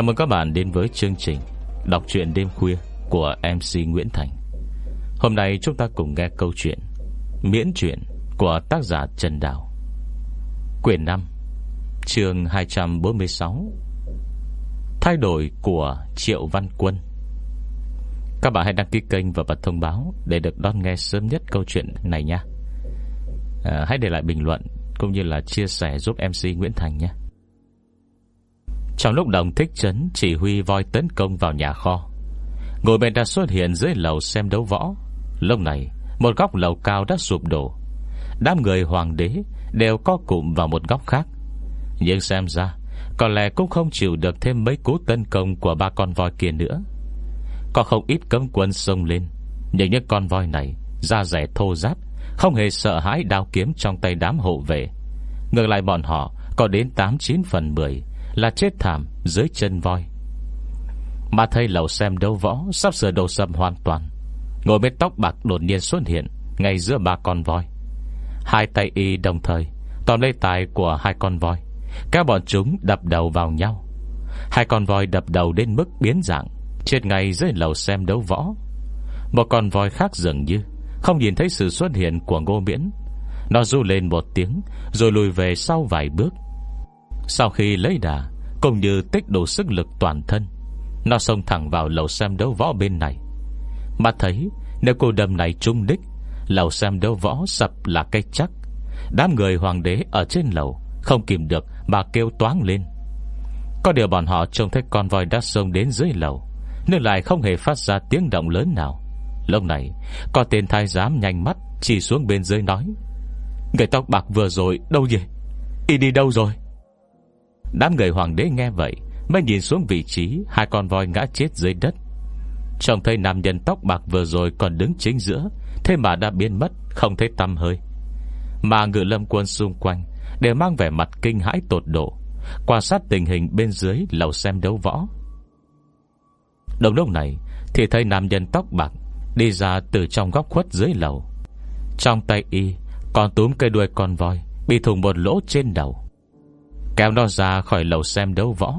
Chào mừng các bạn đến với chương trình Đọc truyện đêm khuya của MC Nguyễn Thành. Hôm nay chúng ta cùng nghe câu chuyện Miễn truyện của tác giả Trần Đào. Quyển 5 chương 246 Thay đổi của Triệu Văn Quân. Các bạn hãy đăng ký kênh và bật thông báo Để được đón nghe sớm nhất câu chuyện này nha. À, Hãy để lại bình luận Cũng như là chia sẻ giúp MC Nguyễn Thành nhé trong lúc đồng thích chấn, Chỉ huy voi tấn công vào nhà kho. Ngồi bên đã xuất hiện dưới lầu xem đấu võ. Lúc này, Một góc lầu cao đã sụp đổ. Đám người hoàng đế Đều có cụm vào một góc khác. Nhưng xem ra, Có lẽ cũng không chịu được thêm mấy cú tấn công Của ba con voi kia nữa. Có không ít cấm quân xông lên, Nhưng những con voi này, Da rẻ thô ráp, Không hề sợ hãi đao kiếm trong tay đám hộ vệ. Ngược lại bọn họ Có đến 89 phần 10 là chết thảm dưới chân voi. Mà thầy lầu xem đấu võ Sắp sửa đổ sầm hoàn toàn. Ngồi bên tóc bạc đột nhiên xuất hiện Ngay giữa ba con voi. Hai tay y đồng thời Tóm lấy tài của hai con voi. Các bọn chúng đập đầu vào nhau. Hai con voi đập đầu đến mức biến dạng, Chết ngay dưới lầu xem đấu võ. Một con voi khác dường như Không nhìn thấy sự xuất hiện của ngô miễn. Nó ru lên một tiếng, Rồi lùi về sau vài bước sau khi lấy đà, Cũng như tích đủ sức lực toàn thân, Nó xông thẳng vào lầu xem đấu võ bên này. Mà thấy, Nếu cô đâm này trung đích, Lầu xem đấu võ sập là cây chắc. Đám người hoàng đế ở trên lầu Không kìm được mà kêu toáng lên. Có điều bọn họ trông thấy con voi đã xông đến dưới lầu Nhưng lại không hề phát ra tiếng động lớn nào. Lúc này, Có tên thái giám nhanh mắt Chỉ xuống bên dưới nói, Người tóc bạc vừa rồi đâu vậy? Y đi đâu rồi? Đám người hoàng đế nghe vậy, Mới nhìn xuống vị trí, Hai con voi ngã chết dưới đất. Trông thấy nam nhân tóc bạc vừa rồi còn đứng chính giữa, Thế mà đã biến mất, Không thấy tâm hơi. Mà ngự lâm quân xung quanh Đều mang vẻ mặt kinh hãi tột độ, Quan sát tình hình bên dưới lầu xem đấu võ. Đồng lúc này, Thì thấy nam nhân tóc bạc Đi ra từ trong góc khuất dưới lầu. Trong tay y Còn túm cây đuôi con voi, Bị thùng một lỗ trên đầu. Kéo nó ra khỏi lầu xem đấu võ.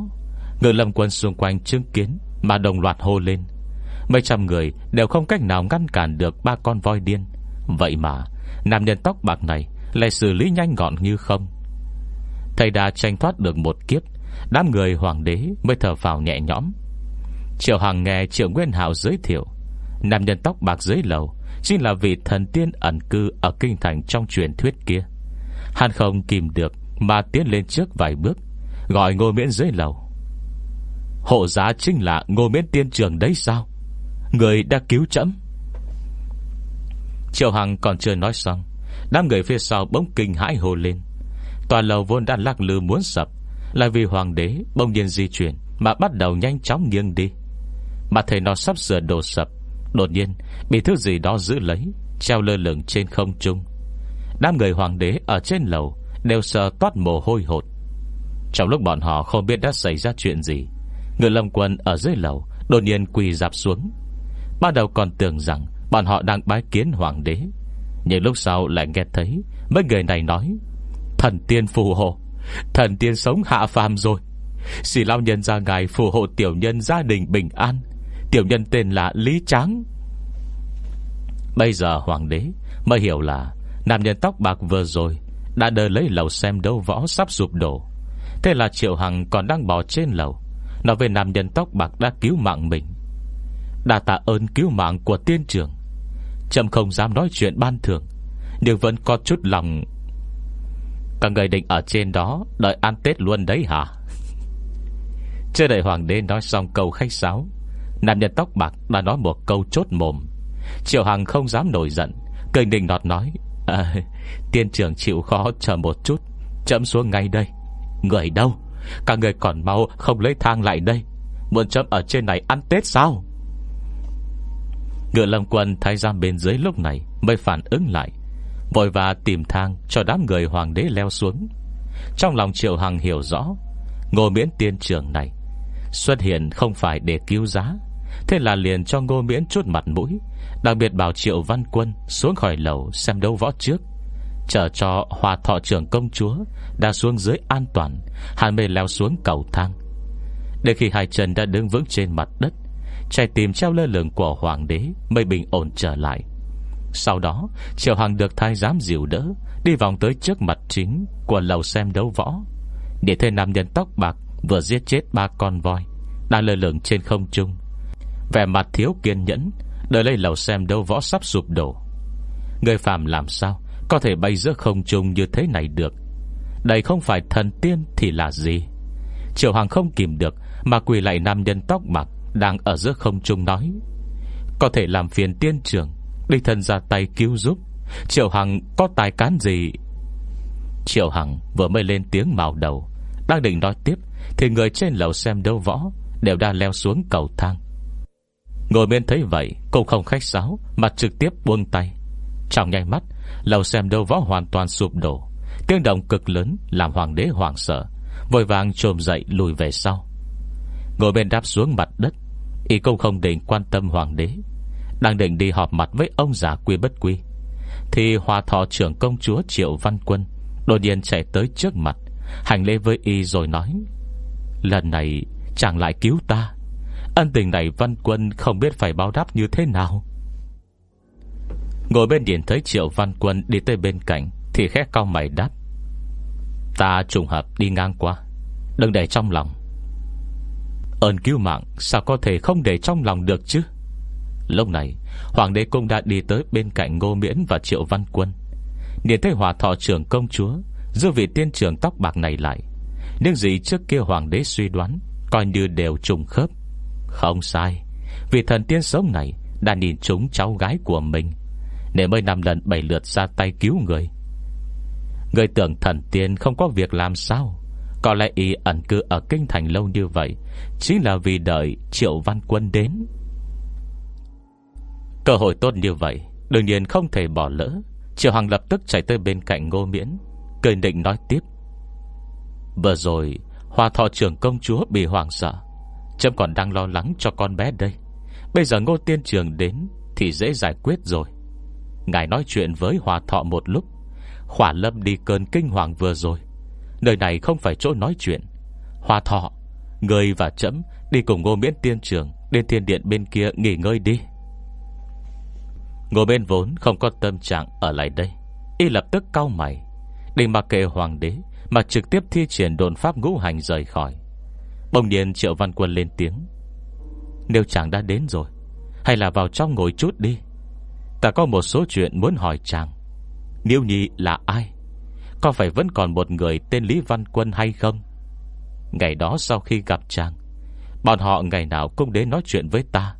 Người lâm quân xung quanh chứng kiến, Mà đồng loạt hô lên. Mấy trăm người đều không cách nào ngăn cản được Ba con voi điên. Vậy mà, nam nhân tóc bạc này Lại xử lý nhanh gọn như không. Thầy đã tranh thoát được một kiếp, Đám người hoàng đế mới thở phào nhẹ nhõm. Triệu Hằng nghe Triệu Nguyên Hào giới thiệu, Nam nhân tóc bạc dưới lầu Chính là vị thần tiên ẩn cư Ở kinh thành trong truyền thuyết kia. Hắn không kìm được mà tiến lên trước vài bước, Gọi ngô miễn dưới lầu. Hộ giá chính là ngô miễn tiên trường đấy sao? Người đã cứu chấm. Triệu Hằng còn chưa nói xong, Đám người phía sau bỗng kinh hãi hồ lên. Toàn lầu vốn đã lắc lư muốn sập, Là vì hoàng đế bỗng nhiên di chuyển Mà bắt đầu nhanh chóng nghiêng đi. Mà thấy nó sắp sửa đổ sập, Đột nhiên bị thứ gì đó giữ lấy, Treo lơ lửng trên không trung. Đám người hoàng đế ở trên lầu Đều sợ toát mồ hôi hột. Trong lúc bọn họ không biết đã xảy ra chuyện gì, Người lâm quân ở dưới lầu Đột nhiên quỳ dạp xuống. Ban đầu còn tưởng rằng Bọn họ đang bái kiến hoàng đế, Nhưng lúc sau lại nghe thấy Mấy người này nói, Thần tiên phù hộ, Thần tiên sống hạ phàm rồi. Sĩ lao nhân ra ngài phù hộ tiểu nhân gia đình bình an, Tiểu nhân tên là Lý Tráng. Bây giờ hoàng đế Mới hiểu là Nam nhân tóc bạc vừa rồi đã đỡ lấy lầu xem đâu võ sắp sụp đổ. Thế là Triệu Hằng còn đang bỏ trên lầu. Nói về nam nhân tóc bạc đã cứu mạng mình. Đã tạ ơn cứu mạng của tiên trưởng. Trầm không dám nói chuyện ban thường, Nhưng vẫn có chút lòng. Các người định ở trên đó, Đợi ăn Tết luôn đấy hả? Chưa đợi hoàng đế nói xong câu khách sáo, Nam nhân tóc bạc đã nói một câu chốt mồm. Triệu Hằng không dám nổi giận, Cười đình nọt nói à, Tiên trưởng chịu khó chờ một chút. Chấm xuống ngay đây. Người đâu? Cả người còn mau không lấy thang lại đây. Muốn chấm ở trên này ăn Tết sao? Ngựa lâm quân thái giam bên dưới lúc này Mới phản ứng lại. Vội và tìm thang cho đám người hoàng đế leo xuống. Trong lòng Triệu Hằng hiểu rõ Ngô miễn tiên trưởng này Xuất hiện không phải để cứu giá Thế là liền cho ngô miễn chút mặt mũi, Đặc biệt bảo Triệu Văn Quân Xuống khỏi lầu xem đấu võ trước. Chờ cho hòa thọ trưởng công chúa Đã xuống dưới an toàn Hàn mê leo xuống cầu thang. Để khi hai chân đã đứng vững trên mặt đất Chạy tìm treo lơ lửng của hoàng đế Mới bình ổn trở lại. Sau đó, Triệu Hằng được thái giám dịu đỡ, Đi vòng tới trước mặt chính Của lầu xem đấu võ. Để thấy nam nhân tóc bạc Vừa giết chết ba con voi, Đang lơ lửng trên không trung. Vẻ mặt thiếu kiên nhẫn Đợi lấy lầu xem đâu võ sắp sụp đổ. Người phàm làm sao Có thể bay giữa không trung như thế này được? Đây không phải thần tiên thì là gì? Triệu Hoàng không kìm được Mà quỳ lại nam nhân tóc bạc Đang ở giữa không trung nói, Có thể làm phiền tiên trưởng, Đi thân ra tay cứu giúp. Triệu Hằng có tài cán gì? Triệu Hằng vừa mới lên tiếng màu đầu, Đang định nói tiếp Thì người trên lầu xem đâu võ Đều đã leo xuống cầu thang. Ngồi bên thấy vậy Cũng không khách sáo, Mà trực tiếp buông tay. Trong nhanh mắt, Lầu xem đâu võ hoàn toàn sụp đổ. Tiếng động cực lớn Làm hoàng đế hoàng sợ, Vội vàng trồm dậy lùi về sau. Ngồi bên đáp xuống mặt đất, Y cũng không định quan tâm hoàng đế. Đang định đi họp mặt với ông già quy bất quy, Thì hòa thọ trưởng công chúa Triệu Văn Quân Đột nhiên chạy tới trước mặt, Hành lễ với Y rồi nói, Lần này chàng lại cứu ta. Ân tình này Văn Quân không biết phải báo đáp như thế nào. Ngồi bên điện thấy Triệu Văn Quân đi tới bên cạnh, Thì khét cao mày đáp. Ta trùng hợp đi ngang qua. Đừng để trong lòng. Ơn cứu mạng, Sao có thể không để trong lòng được chứ? Lúc này, Hoàng đế cũng đã đi tới bên cạnh Ngô Miễn và Triệu Văn Quân. Nhìn thấy hòa thọ trưởng công chúa Giữ vị tiên trưởng tóc bạc này lại, những gì trước kia hoàng đế suy đoán, Coi như đều trùng khớp. Không sai. Vì thần tiên sống này Đã nhìn chúng cháu gái của mình, Nên mới năm lần bảy lượt ra tay cứu người. Người tưởng thần tiên không có việc làm sao? Có lẽ y ẩn cư ở kinh thành lâu như vậy, Chính là vì đợi Triệu Văn Quân đến. Cơ hội tốt như vậy, Đương nhiên không thể bỏ lỡ. Triệu Hằng lập tức chạy tới bên cạnh Ngô Miễn, Cười định nói tiếp. Vừa rồi Hòa thọ trưởng công chúa bị hoảng sợ Chấm còn đang lo lắng cho con bé đây. Bây giờ Ngô Tiên Trường đến Thì dễ giải quyết rồi. Ngài nói chuyện với Hòa thọ một lúc. Khỏa lâm đi cơn kinh hoàng vừa rồi. Nơi này không phải chỗ nói chuyện. Hòa thọ, Người và chấm đi cùng ngô miễn tiên trường Đến thiên điện bên kia nghỉ ngơi đi. Ngô bên vốn không có tâm trạng ở lại đây. Y lập tức cau mày. Định mặc kệ hoàng đế Mà trực tiếp thi triển đồn pháp ngũ hành rời khỏi bông điền triệu văn quân lên tiếng. Nếu chàng đã đến rồi, Hay là vào trong ngồi chút đi. Ta có một số chuyện muốn hỏi chàng. Niêu Nhi là ai? Có phải vẫn còn một người tên Lý Văn Quân hay không? Ngày đó sau khi gặp chàng, Bọn họ ngày nào cũng đến nói chuyện với ta.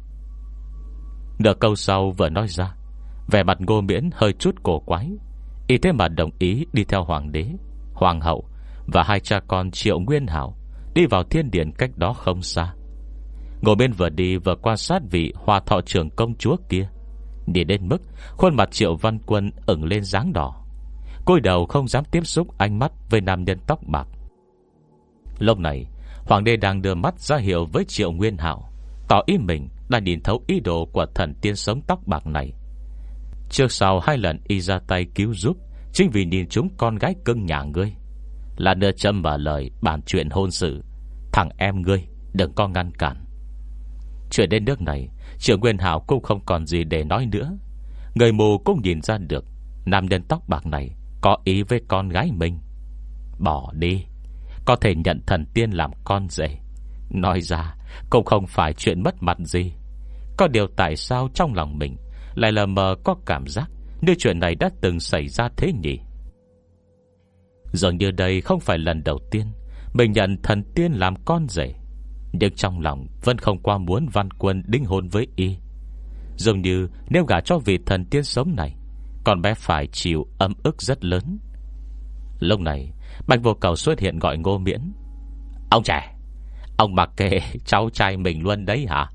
Nửa câu sau vừa nói ra, Vẻ mặt ngô miễn hơi chút cổ quái. Y thế mà đồng ý đi theo hoàng đế, Hoàng hậu Và hai cha con Triệu Nguyên Hảo Đi vào thiên điện cách đó không xa. Ngồi bên vừa đi vừa quan sát vị Hòa thọ trưởng công chúa kia. Đi đến mức, Khuôn mặt Triệu Văn Quân ửng lên dáng đỏ. Côi đầu không dám tiếp xúc ánh mắt Với nam nhân tóc bạc. Lúc này, Hoàng đế đang đưa mắt ra hiệu với Triệu Nguyên Hảo Tỏ ý mình đã nhìn thấu ý đồ Của thần tiên sống tóc bạc này. Trước sau hai lần y ra tay cứu giúp, Chính vì nhìn chúng con gái cưng nhà ngươi. Là đưa châm vào lời Bàn chuyện hôn sự. Thằng em ngươi, đừng có ngăn cản. Chuyện đến nước này Trưởng Nguyên Hảo cũng không còn gì để nói nữa. Người mù cũng nhìn ra được, Nam nhân tóc bạc này Có ý với con gái mình. Bỏ đi, Có thể nhận thần tiên làm con rể. Nói ra, Cũng không phải chuyện mất mặt gì. Có điều tại sao trong lòng mình Lại lờ mờ có cảm giác Như chuyện này đã từng xảy ra thế nhỉ? Dường như đây không phải lần đầu tiên Mình nhận thần tiên làm con rể. Nhưng trong lòng Vẫn không qua muốn văn quân đính hôn với y. Dường như nếu gả cho vị thần tiên sống này Con bé phải chịu ấm ức rất lớn. Lúc này, Bạch vô cầu xuất hiện gọi ngô miễn. Ông trẻ, Ông mặc kệ cháu trai mình luôn đấy hả?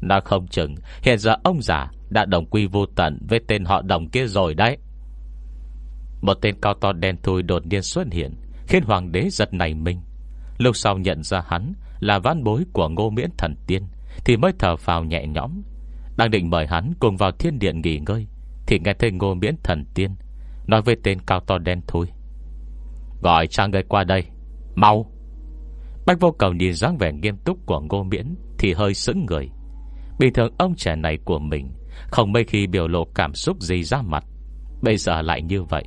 Nó không chừng, Hiện giờ ông già đã đồng quy vô tận Với tên họ đồng kia rồi đấy. Một tên cao to đen thui đột nhiên xuất hiện, Khiến hoàng đế giật nảy mình. Lúc sau nhận ra hắn Là ván bối của ngô miễn thần tiên, Thì mới thở phào nhẹ nhõm. Đang định mời hắn cùng vào thiên điện nghỉ ngơi, Thì nghe thấy ngô miễn thần tiên Nói với tên cao to đen thôi Gọi cha người qua đây, Mau! Bách vô cầu nhìn dáng vẻ nghiêm túc của ngô miễn Thì hơi sững người. Bình thường ông trẻ này của mình Không mấy khi biểu lộ cảm xúc gì ra mặt. Bây giờ lại như vậy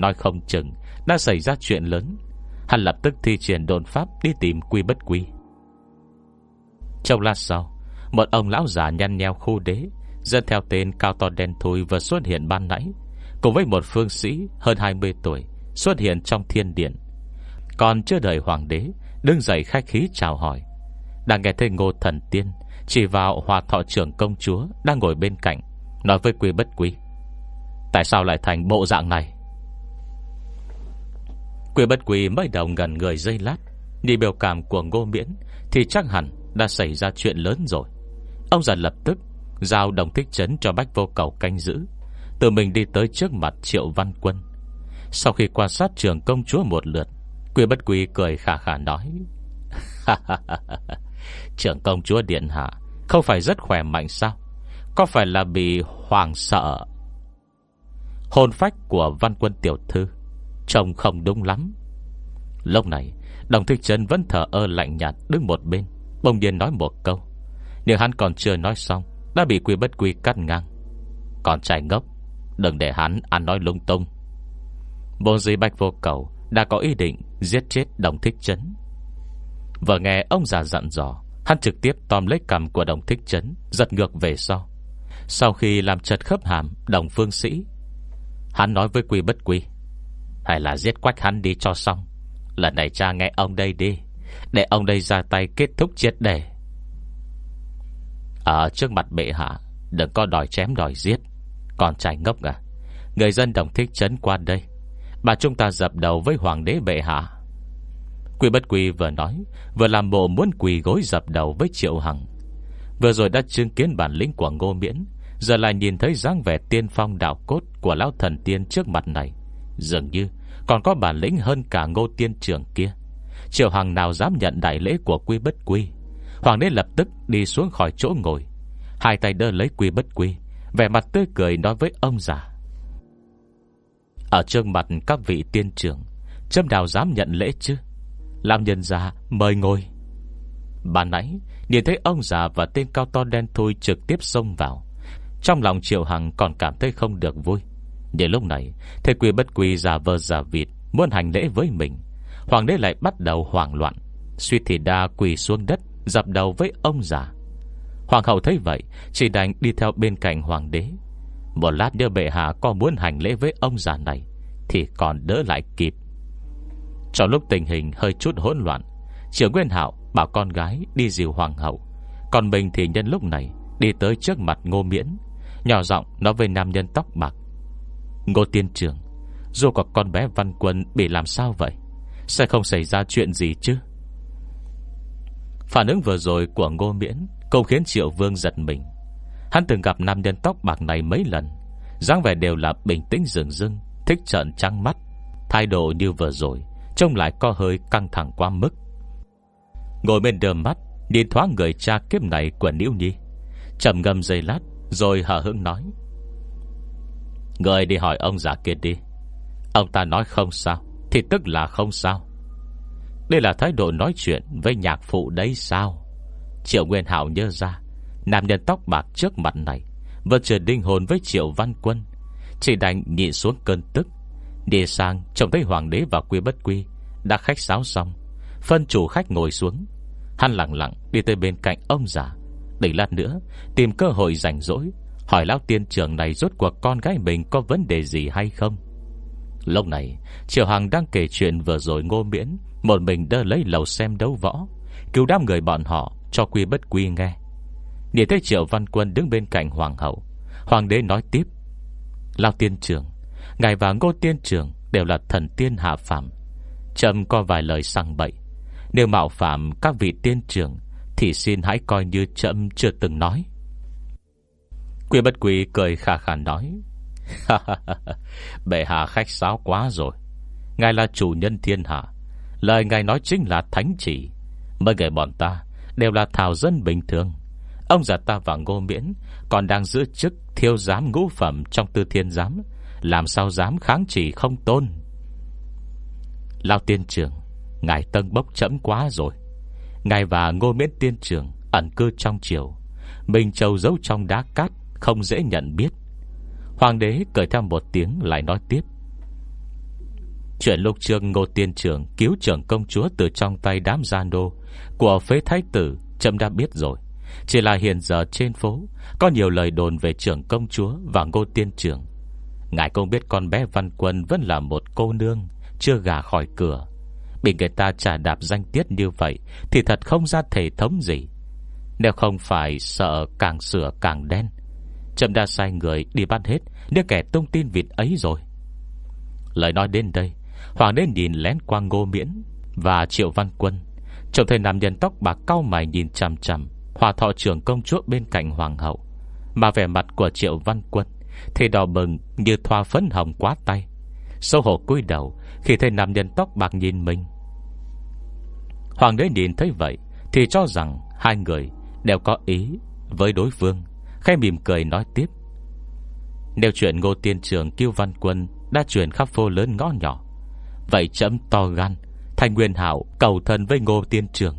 Nói không chừng Đã xảy ra chuyện lớn. Hắn lập tức thi triển đồn pháp đi tìm quy bất quy. Trong lát sau, Một ông lão già nhăn nheo khu đế Dân theo tên cao to đen thui vừa xuất hiện ban nãy, Cùng với một phương sĩ hơn 20 tuổi Xuất hiện trong thiên điện. Còn chưa đợi hoàng đế, Đứng dậy khách khí chào hỏi. Đang nghe thấy ngô thần tiên, Chỉ vào hòa thọ trưởng công chúa Đang ngồi bên cạnh, Nói với quy bất quy, Tại sao lại thành bộ dạng này? Quy bất quy mới đầu gần người dây lát. Đi biểu cảm của ngô miễn Thì chắc hẳn đã xảy ra chuyện lớn rồi. Ông già lập tức Giao đồng thích chấn cho bách vô cầu canh giữ. Tự mình đi tới trước mặt triệu văn quân. Sau khi quan sát trường công chúa một lượt, Quy bất quy cười khả khả nói Trưởng công chúa Điện Hạ Không phải rất khỏe mạnh sao? Có phải là bị hoàng sợ? Hồn phách của văn quân tiểu thư. Trông không đúng lắm. Lúc này, Đồng Thích Trân vẫn thở ơ lạnh nhạt Đứng một bên Bông điên nói một câu. Nhưng hắn còn chưa nói xong, Đã bị quy bất quy cắt ngang. Còn trai ngốc, Đừng để hắn ăn nói lung tung. Bộ dì bạch vô cầu Đã có ý định giết chết đồng thích chấn Vừa nghe ông già dặn dò, Hắn trực tiếp tóm lấy cầm của đồng thích chấn Giật ngược về sau. Sau khi làm chật khớp hàm đồng phương sĩ, Hắn nói với quy bất quy hay là giết quách hắn đi cho xong. Lần này cha nghe ông đây đi. Để ông đây ra tay kết thúc triệt đề Ở trước mặt bệ hạ, Đừng có đòi chém đòi giết. Còn trai ngốc à Người dân đồng thích chấn qua đây. Bà chúng ta dập đầu với hoàng đế bệ hạ. Quy bất quy vừa nói, Vừa làm bộ muốn quỳ gối dập đầu với Triệu Hằng. Vừa rồi đã chứng kiến bản lĩnh của Ngô Miễn, Giờ lại nhìn thấy dáng vẻ tiên phong đạo cốt Của lão thần tiên trước mặt này. Dường như còn có bản lĩnh hơn cả ngô tiên trưởng kia. Triều Hằng nào dám nhận đại lễ của quy bất quy? Hoàng đế lập tức đi xuống khỏi chỗ ngồi. Hai tay đỡ lấy quy bất quy, Vẻ mặt tươi cười nói với ông già. Ở trước mặt các vị tiên trưởng Châm đào dám nhận lễ chứ? Làm nhân già mời ngồi. Bà nãy, Nhìn thấy ông già và tên cao to đen thui Trực tiếp xông vào. Trong lòng Triệu Hằng còn cảm thấy không được vui. Nhưng lúc này, Thế quy bất quy giả vờ giả vịt Muốn hành lễ với mình. Hoàng đế lại bắt đầu hoảng loạn. Suy thì đa quỳ xuống đất, Dập đầu với ông già. Hoàng hậu thấy vậy, Chỉ đành đi theo bên cạnh hoàng đế. Một lát đưa bệ hạ có muốn hành lễ với ông già này, Thì còn đỡ lại kịp. Trong lúc tình hình hơi chút hỗn loạn Triệu Nguyên Hạo bảo con gái đi dìu hoàng hậu. Còn mình thì nhân lúc này Đi tới trước mặt ngô miễn. Nhỏ giọng nói với nam nhân tóc bạc. Ngô tiên trưởng Dù có con bé văn quân bị làm sao vậy? Sẽ không xảy ra chuyện gì chứ? Phản ứng vừa rồi của Ngô Miễn Cũng khiến Triệu Vương giật mình. Hắn từng gặp nam nhân tóc bạc này mấy lần, dáng vẻ đều là bình tĩnh dường rưng, Thích trợn trăng mắt. Thái độ như vừa rồi Trông lại có hơi căng thẳng quá mức. Ngồi bên đờ mắt Nhìn thoáng người cha kiếp này của Nữ Nhi, trầm ngâm dây lát Rồi hở hững nói Người đi hỏi ông già kia đi. Ông ta nói không sao, Thì tức là không sao. Đây là thái độ nói chuyện với nhạc phụ đấy sao? Triệu Nguyên Hảo nhớ ra, Nam nhân tóc bạc trước mặt này Vẫn chưa đinh hồn với Triệu Văn Quân. Chỉ đành nhịn xuống cơn tức. Đi sang, trông thấy hoàng đế và quy bất quy Đã khách sáo xong. Phân chủ khách ngồi xuống. Hắn lặng lặng đi tới bên cạnh ông già. Để lát nữa, Tìm cơ hội rảnh rỗi Hỏi lão tiên trưởng này rốt cuộc con gái mình Có vấn đề gì hay không? Lúc này Triệu Hằng đang kể chuyện vừa rồi ngô miễn, Một mình đơ lấy lầu xem đấu võ. Cứu đám người bọn họ, cho quy bất quy nghe. Nhìn thấy Triệu Văn Quân đứng bên cạnh Hoàng hậu, Hoàng đế nói tiếp. Lao tiên trưởng, Ngài và ngô tiên trưởng đều là thần tiên hạ phạm Trầm có vài lời sang bậy. Nếu mạo phạm các vị tiên trưởng, Thì xin hãy coi như chậm chưa từng nói. Quy bất quy cười khả khả nói. Bệ hạ khách sáo quá rồi. Ngài là chủ nhân thiên hạ. Lời ngài nói chính là thánh chỉ. Mấy người bọn ta Đều là thảo dân bình thường. Ông già ta và ngô miễn Còn đang giữ chức thiêu giám ngũ phẩm Trong tư thiên giám. Làm sao dám kháng chỉ không tôn? Lao tiên trưởng, Ngài tân bốc chấm quá rồi. Ngài và Ngô Miễn Tiên Trường Ẩn cư trong chiều Mình Châu giấu trong đá cát. Không dễ nhận biết. Hoàng đế cười theo một tiếng lại nói tiếp. Chuyện lục trường Ngô Tiên Trường Cứu trưởng công chúa từ trong tay đám gian đô Của phế thái tử Trâm đã biết rồi. Chỉ là hiện giờ trên phố, Có nhiều lời đồn về trưởng công chúa Và Ngô Tiên Trường. Ngài không biết con bé Văn Quân Vẫn là một cô nương, Chưa gà khỏi cửa. Bị người ta trả đạp danh tiết như vậy Thì thật không ra thể thống gì. Nếu không phải sợ càng sửa càng đen Trâm đã sai người đi bắt hết, Nếu kẻ tung tin vịt ấy rồi. Lời nói đến đây, Hoàng đế nhìn lén qua ngô miễn Và triệu văn quân. Trông thấy nam nhân tóc bạc cao mày nhìn chằm chằm, Hòa thọ trưởng công chúa bên cạnh hoàng hậu. Mà vẻ mặt của triệu văn quân Thì đỏ bừng như thoa phấn hồng quá tay. Sâu hổ cúi đầu Khi thấy nam nhân tóc bạc nhìn mình. Hoàng đế nhìn thấy vậy Thì cho rằng hai người Đều có ý với đối phương. Khẽ mỉm cười nói tiếp. Nếu chuyện Ngô Tiên Trường Kiêu Văn Quân Đã truyền khắp phố lớn ngõ nhỏ, Vậy chấm to gan Thành Nguyên Hảo cầu thân với Ngô Tiên Trường.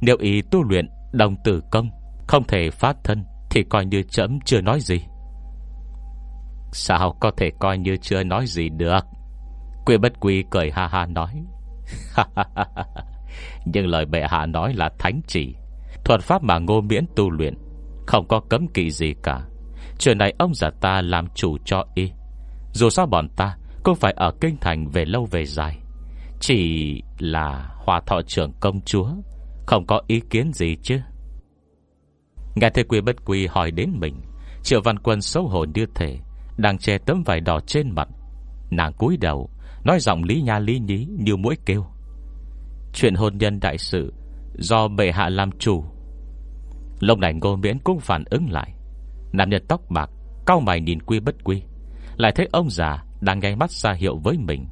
Nếu ý tu luyện đồng tử công, Không thể phát thân Thì coi như chấm chưa nói gì. Sao có thể coi như chưa nói gì được? Quy bất quy cười ha ha nói. Nhưng lời bệ hạ nói là thánh chỉ. Thuật pháp mà ngô miễn tu luyện không có cấm kỵ gì cả. Chuyện này ông già ta làm chủ cho y. Dù sao bọn ta Cũng phải ở kinh thành về lâu về dài. Chỉ là Hòa thọ trưởng công chúa, Không có ý kiến gì chứ. Nghe thấy quy bất quy hỏi đến mình, Triệu văn quân xấu hổ như thể Đang che tấm vải đỏ trên mặt. Nàng cúi đầu, Nói giọng lý nha lý nhí như mũi kêu. Chuyện hôn nhân đại sự Do bệ hạ làm chủ Lúc này ngô miễn cũng phản ứng lại. Nam nhân tóc bạc, Cao mày nhìn quy bất quy, Lại thấy ông già đang ngay mắt ra hiệu với mình.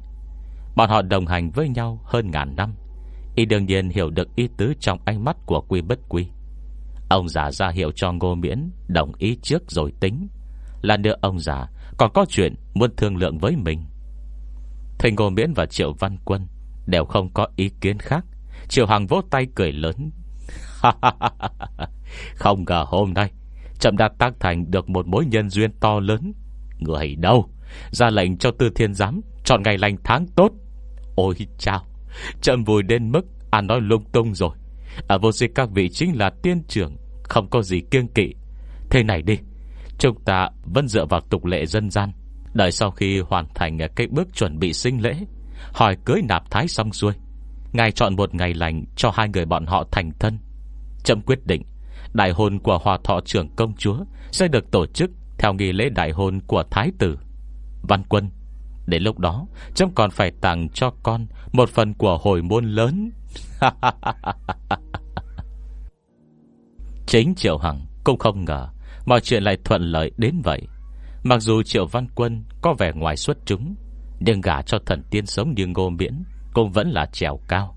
Bọn họ đồng hành với nhau hơn ngàn năm. Y đương nhiên hiểu được ý tứ trong ánh mắt của quy bất quy. Ông già ra hiệu cho ngô miễn Đồng ý trước rồi tính. Là nữa ông già còn có chuyện Muốn thương lượng với mình. Thầy ngô miễn và triệu văn quân Đều không có ý kiến khác. Triệu Hằng vỗ tay cười lớn. Không ngờ hôm nay Trầm đã tác thành được một mối nhân duyên to lớn. Người đâu? Ra lệnh cho tư thiên giám Chọn ngày lành tháng tốt. Ôi chào Trầm vui đến mức À nói lung tung rồi. Ở vô dịch các vị chính là tiên trưởng, Không có gì kiêng kỵ. Thế này đi, Chúng ta vẫn dựa vào tục lệ dân gian. Đợi sau khi hoàn thành cái bước chuẩn bị sinh lễ, Hỏi cưới nạp thái xong xuôi, Ngài chọn một ngày lành Cho hai người bọn họ thành thân. Chậm quyết định Đại hôn của hòa thọ trưởng công chúa Sẽ được tổ chức Theo nghi lễ đại hôn của thái tử. Văn quân, Đến lúc đó Trâm còn phải tặng cho con Một phần của hồi môn lớn. Chính Triệu Hằng cũng không ngờ Mọi chuyện lại thuận lợi đến vậy. Mặc dù Triệu Văn Quân Có vẻ ngoài xuất chúng, Nhưng gả cho thần tiên sống như ngô miễn Cũng vẫn là trèo cao.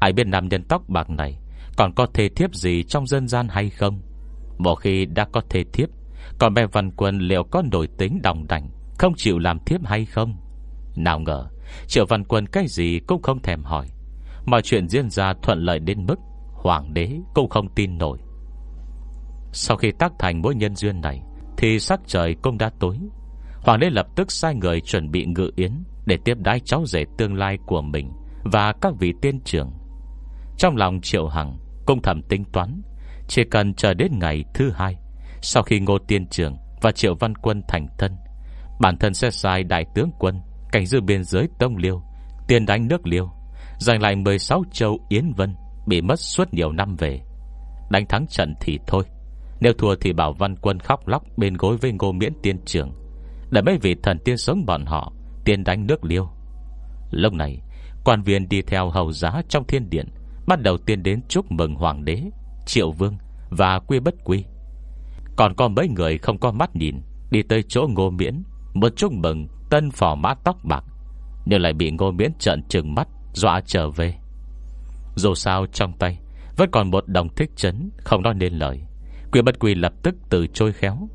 Ai biết nam nhân tóc bạc này còn có thể thiếp gì trong dân gian hay không? Một khi đã có thể thiếp, Còn bé Văn Quân liệu có nổi tính đồng đảnh Không chịu làm thiếp hay không? Nào ngờ, Triệu Văn Quân cái gì cũng không thèm hỏi. Mọi chuyện diễn ra thuận lợi đến mức Hoàng đế cũng không tin nổi. Sau khi tác thành mối nhân duyên này, Thì sắc trời cũng đã tối. Hoàng đế lập tức sai người chuẩn bị ngự yến Để tiếp đái cháu rể tương lai của mình Và các vị tiên trưởng. Trong lòng Triệu Hằng cũng thầm tính toán. Chỉ cần chờ đến ngày thứ hai, Sau khi Ngô Tiên Trường Và Triệu Văn Quân thành thân, Bản thân sẽ sai đại tướng quân, Cảnh dư biên giới Tông Liêu, Tiền đánh nước Liêu, Giành lại 16 châu Yến Vân, Bị mất suốt nhiều năm về. Đánh thắng trận thì thôi, Nếu thua thì bảo văn quân khóc lóc Bên gối với ngô miễn tiên trưởng Để mấy vị thần tiên sống bọn họ Tiên đánh nước liêu. Lúc này, quan viên đi theo hầu giá Trong thiên điện Bắt đầu tiên đến chúc mừng hoàng đế, Triệu vương và quy bất quy. Còn có mấy người không có mắt nhìn, Đi tới chỗ ngô miễn, Một chúc mừng tân phò mã tóc bạc, Nhưng lại bị ngô miễn trận trừng mắt, Dọa trở về. Dù sao trong tay, Vẫn còn một đồng thích chấn, Không nói nên lời. Quy bất quy lập tức từ trôi khéo,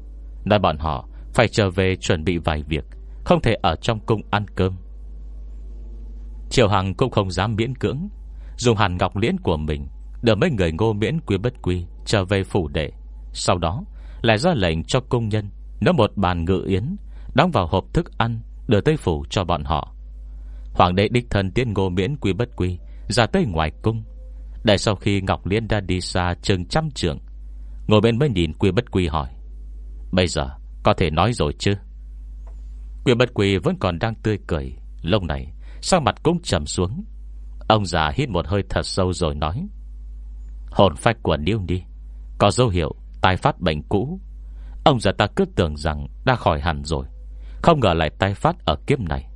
Nói bọn họ phải trở về chuẩn bị vài việc, Không thể ở trong cung ăn cơm. Triệu Hằng cũng không dám miễn cưỡng Dùng hàn ngọc liễn của mình Đưa mấy người ngô miễn quy bất quy, Trở về phủ đệ. Sau đó, lại ra lệnh cho công nhân Nấu một bàn ngự yến, Đóng vào hộp thức ăn, Đưa tới phủ cho bọn họ. Hoàng đế đích thân tiến ngô miễn quy bất quy, Ra tới ngoài cung. Để sau khi Ngọc Liên đã đi xa chừng trăm trường Ngồi bên mới nhìn quy bất quy hỏi, Bây giờ có thể nói rồi chứ? Quy bất quy vẫn còn đang tươi cười. Lông này Sang mặt cũng trầm xuống. Ông già hít một hơi thật sâu rồi nói, Hồn phách của Niêu Ni Có dấu hiệu tái phát bệnh cũ. Ông già ta cứ tưởng rằng Đã khỏi hẳn rồi, Không ngờ lại tái phát ở kiếp này.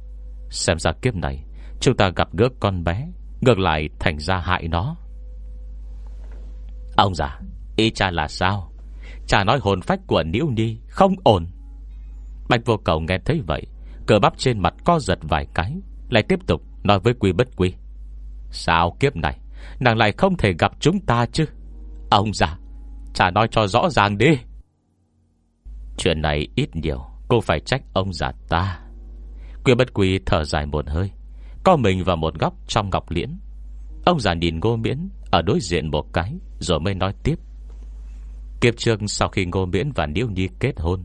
Xem ra kiếp này, Chúng ta gặp gỡ con bé, Ngược lại thành ra hại nó. Ông già, Ý cha là sao? Cha nói hồn phách của Niêu Ni không ổn. Bạch vô cầu nghe thấy vậy Cờ bắp trên mặt co giật vài cái, Lại tiếp tục nói với quy bất quy Sao kiếp này, Nàng lại không thể gặp chúng ta chứ? Ông già, Chả nói cho rõ ràng đi. Chuyện này ít nhiều, Cô phải trách ông già ta. Quyên bất quy thở dài một hơi, Co mình vào một góc trong ngọc liễn. Ông già nhìn ngô miễn Ở đối diện một cái, Rồi mới nói tiếp. Kiếp trước sau khi ngô miễn và Niêu Nhi kết hôn,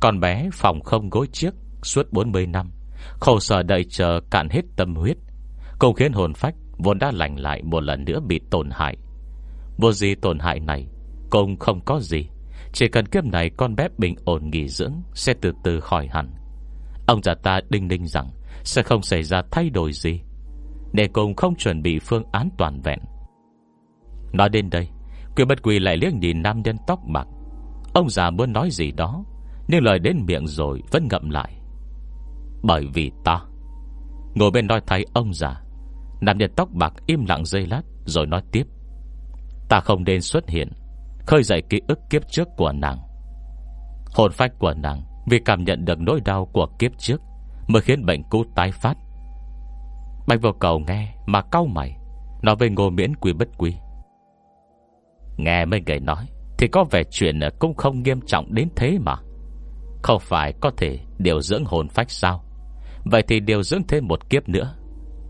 Con bé phòng không gối chiếc Suốt 40 năm, Khổ sở đợi chờ cạn hết tâm huyết. Cũng khiến hồn phách Vốn đã lành lại một lần nữa bị tổn hại. Vô gì tổn hại này Cũng không có gì. Chỉ cần kiếp này con bé bình ổn nghỉ dưỡng, Sẽ từ từ khỏi hẳn. Ông già ta đinh ninh rằng, Sẽ không xảy ra thay đổi gì. Để cùng không chuẩn bị phương án toàn vẹn. Nói đến đây, Quy bất quỳ lại liếc nhìn nam nhân tóc bạc. Ông già muốn nói gì đó, Nhưng lời đến miệng rồi vẫn ngậm lại. Bởi vì ta, Ngồi bên nói thay ông già Nam nhân tóc bạc im lặng dây lát, Rồi nói tiếp. Ta không nên xuất hiện, Khơi dậy ký ức kiếp trước của nàng. Hồn phách của nàng Vì cảm nhận được nỗi đau của kiếp trước Mới khiến bệnh cũ tái phát. Bạch vô cầu nghe Mà cau mày, Nói về ngô miễn quy bất quy Nghe mấy người nói Thì có vẻ chuyện cũng không nghiêm trọng đến thế mà. Không phải có thể điều dưỡng hồn phách sao? Vậy thì điều dưỡng thêm một kiếp nữa.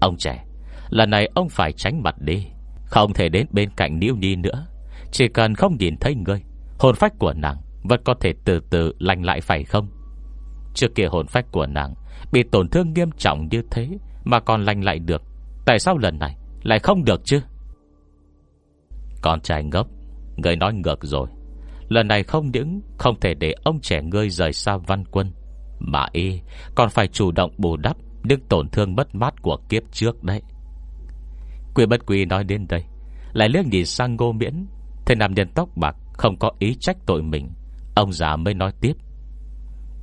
Ông trẻ Lần này ông phải tránh mặt đi. Không thể đến bên cạnh Niu Nhi nữa. Chỉ cần không nhìn thấy ngươi Hồn phách của nàng Vẫn có thể từ từ lành lại phải không? Trước kia hồn phách của nàng Bị tổn thương nghiêm trọng như thế Mà còn lành lại được, Tại sao lần này lại không được chứ? Con trai ngốc, Người nói ngược rồi. Lần này không những không thể để ông trẻ ngươi rời xa văn quân, Mà y còn phải chủ động bù đắp Những tổn thương mất mát của kiếp trước đấy. Quỷ bất quy nói đến đây, Lại liếc nhìn sang ngô miễn. Thế nam nhân tóc bạc không có ý trách tội mình. Ông già mới nói tiếp,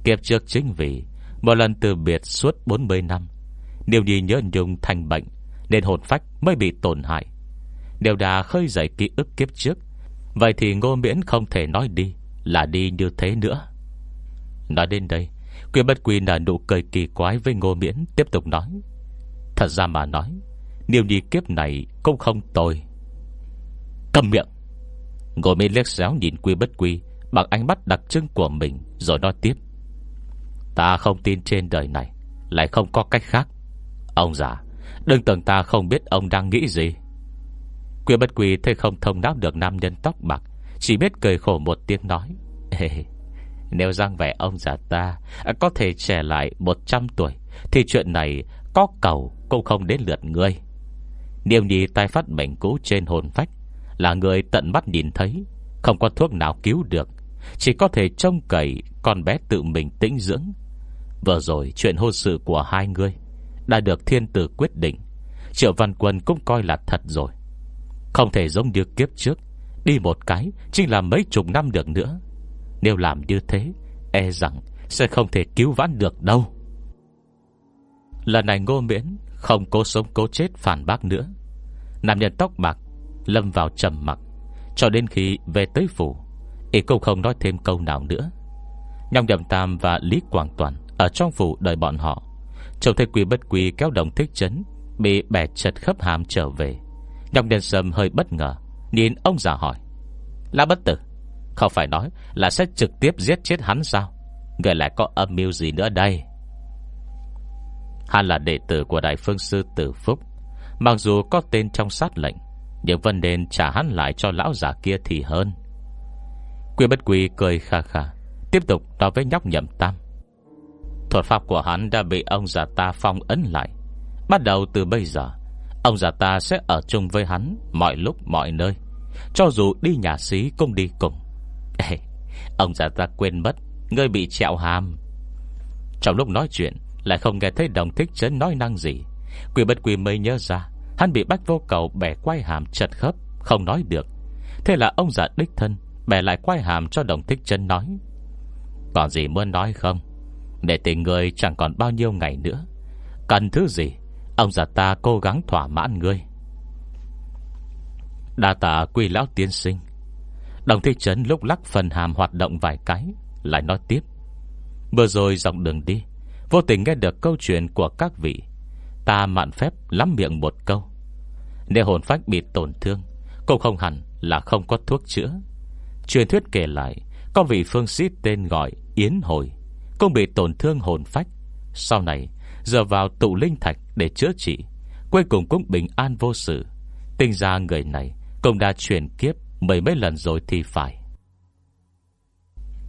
Kiếp trước chính vì Một lần từ biệt suốt 40 năm Điều gì nhớ nhung thành bệnh, Nên hồn phách mới bị tổn hại. Đều đã khơi dậy ký ức kiếp trước, Vậy thì ngô miễn không thể nói đi, Là đi như thế nữa. Nói đến đây Quyên bất quy nở nụ cười kỳ quái với ngô miễn, Tiếp tục nói, Thật ra mà nói Niêu đi kiếp này cũng không tồi. Cầm miệng. Ngồi mê liếc xéo nhìn quy bất quy Bằng ánh mắt đặc trưng của mình Rồi nói tiếp. Ta không tin trên đời này Lại không có cách khác. Ông già Đừng tưởng ta không biết ông đang nghĩ gì. Quy bất quy thấy không thông đáo được nam nhân tóc bạc Chỉ biết cười khổ một tiếng nói. Ê, Nếu răng vẻ ông già ta Có thể trẻ lại 100 tuổi Thì chuyện này có cầu Cũng không đến lượt ngươi. Niêu nhi tai phát bệnh cũ trên hồn phách, Là người tận mắt nhìn thấy, Không có thuốc nào cứu được. Chỉ có thể trông cậy Con bé tự mình tĩnh dưỡng. Vừa rồi chuyện hôn sự của hai người Đã được thiên tử quyết định, Triệu Văn Quân cũng coi là thật rồi. Không thể giống như kiếp trước, Đi một cái Chính là mấy chục năm được nữa. Nếu làm như thế E rằng sẽ không thể cứu vãn được đâu. Lần này ngô miễn không cố sống cố chết phản bác nữa. Nam nhân tóc bạc Lâm vào trầm mặc, Cho đến khi về tới phủ Ý cũng không nói thêm câu nào nữa. Nhong Đầm Tam và Lý Quảng Toàn Ở trong phủ đợi bọn họ. Trông thấy quy bất quy kéo đồng thích chấn, Bị bẻ chật khớp hàm trở về. Nhọc đèn sâm hơi bất ngờ, Nhìn ông già hỏi Là bất tử, Không phải nói là sẽ trực tiếp giết chết hắn sao? Người lại có âm mưu gì nữa đây? Hắn là đệ tử của Đại Phương Sư Tử Phúc. Mặc dù có tên trong sát lệnh Nhưng vẫn nên trả hắn lại cho lão già kia thì hơn. Quy bất quy cười kha kha Tiếp tục nói với nhóc nhậm tam. Thuật pháp của hắn đã bị ông già ta phong ấn lại. Bắt đầu từ bây giờ Ông già ta sẽ ở chung với hắn Mọi lúc mọi nơi. Cho dù đi nhà xí cũng đi cùng. Ê, Ông già ta quên mất Ngươi bị trẹo hàm. Trong lúc nói chuyện lại không nghe thấy đồng thích chấn nói năng gì. Quỷ bất quỷ mới nhớ ra, Hắn bị bách vô cầu bẻ quay hàm chật khớp, Không nói được. Thế là ông già đích thân Bẻ lại quay hàm cho đồng thích chân nói. Còn gì muốn nói không? Để tình người chẳng còn bao nhiêu ngày nữa. Cần thứ gì, Ông già ta cố gắng thỏa mãn ngươi. Đa tạ quy lão tiên sinh. Đồng thích trấn lúc lắc phần hàm hoạt động vài cái, Lại nói tiếp. Vừa rồi dọc đường đi Vô tình nghe được câu chuyện của các vị. Ta mạn phép lắm miệng một câu. Nếu hồn phách bị tổn thương, Cũng không hẳn là không có thuốc chữa. Truyền thuyết kể lại, Có vị phương sĩ tên gọi Yến Hồi, Cũng bị tổn thương hồn phách. Sau này, giờ vào tụ linh thạch để chữa trị, Cuối cùng cũng bình an vô sự. Tinh ra người này Cũng đã chuyển kiếp Mấy mấy lần rồi thì phải.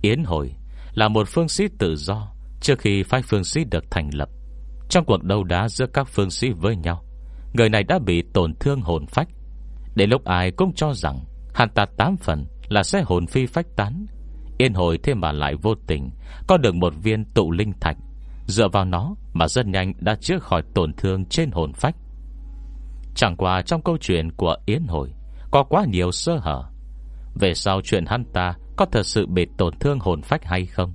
Yến Hồi Là một phương sĩ tự do Trước khi phái phương sĩ được thành lập. Trong cuộc đấu đá giữa các phương sĩ với nhau, Người này đã bị tổn thương hồn phách. Để lúc ai cũng cho rằng Hắn ta tám phần là sẽ hồn phi phách tán, Yên hồi thêm mà lại vô tình, Có được một viên tụ linh thạch. Dựa vào nó mà rất nhanh đã chữa khỏi tổn thương trên hồn phách. Chẳng qua trong câu chuyện của Yến Hồi, Có quá nhiều sơ hở. Về sau chuyện hắn ta Có thật sự bị tổn thương hồn phách hay không?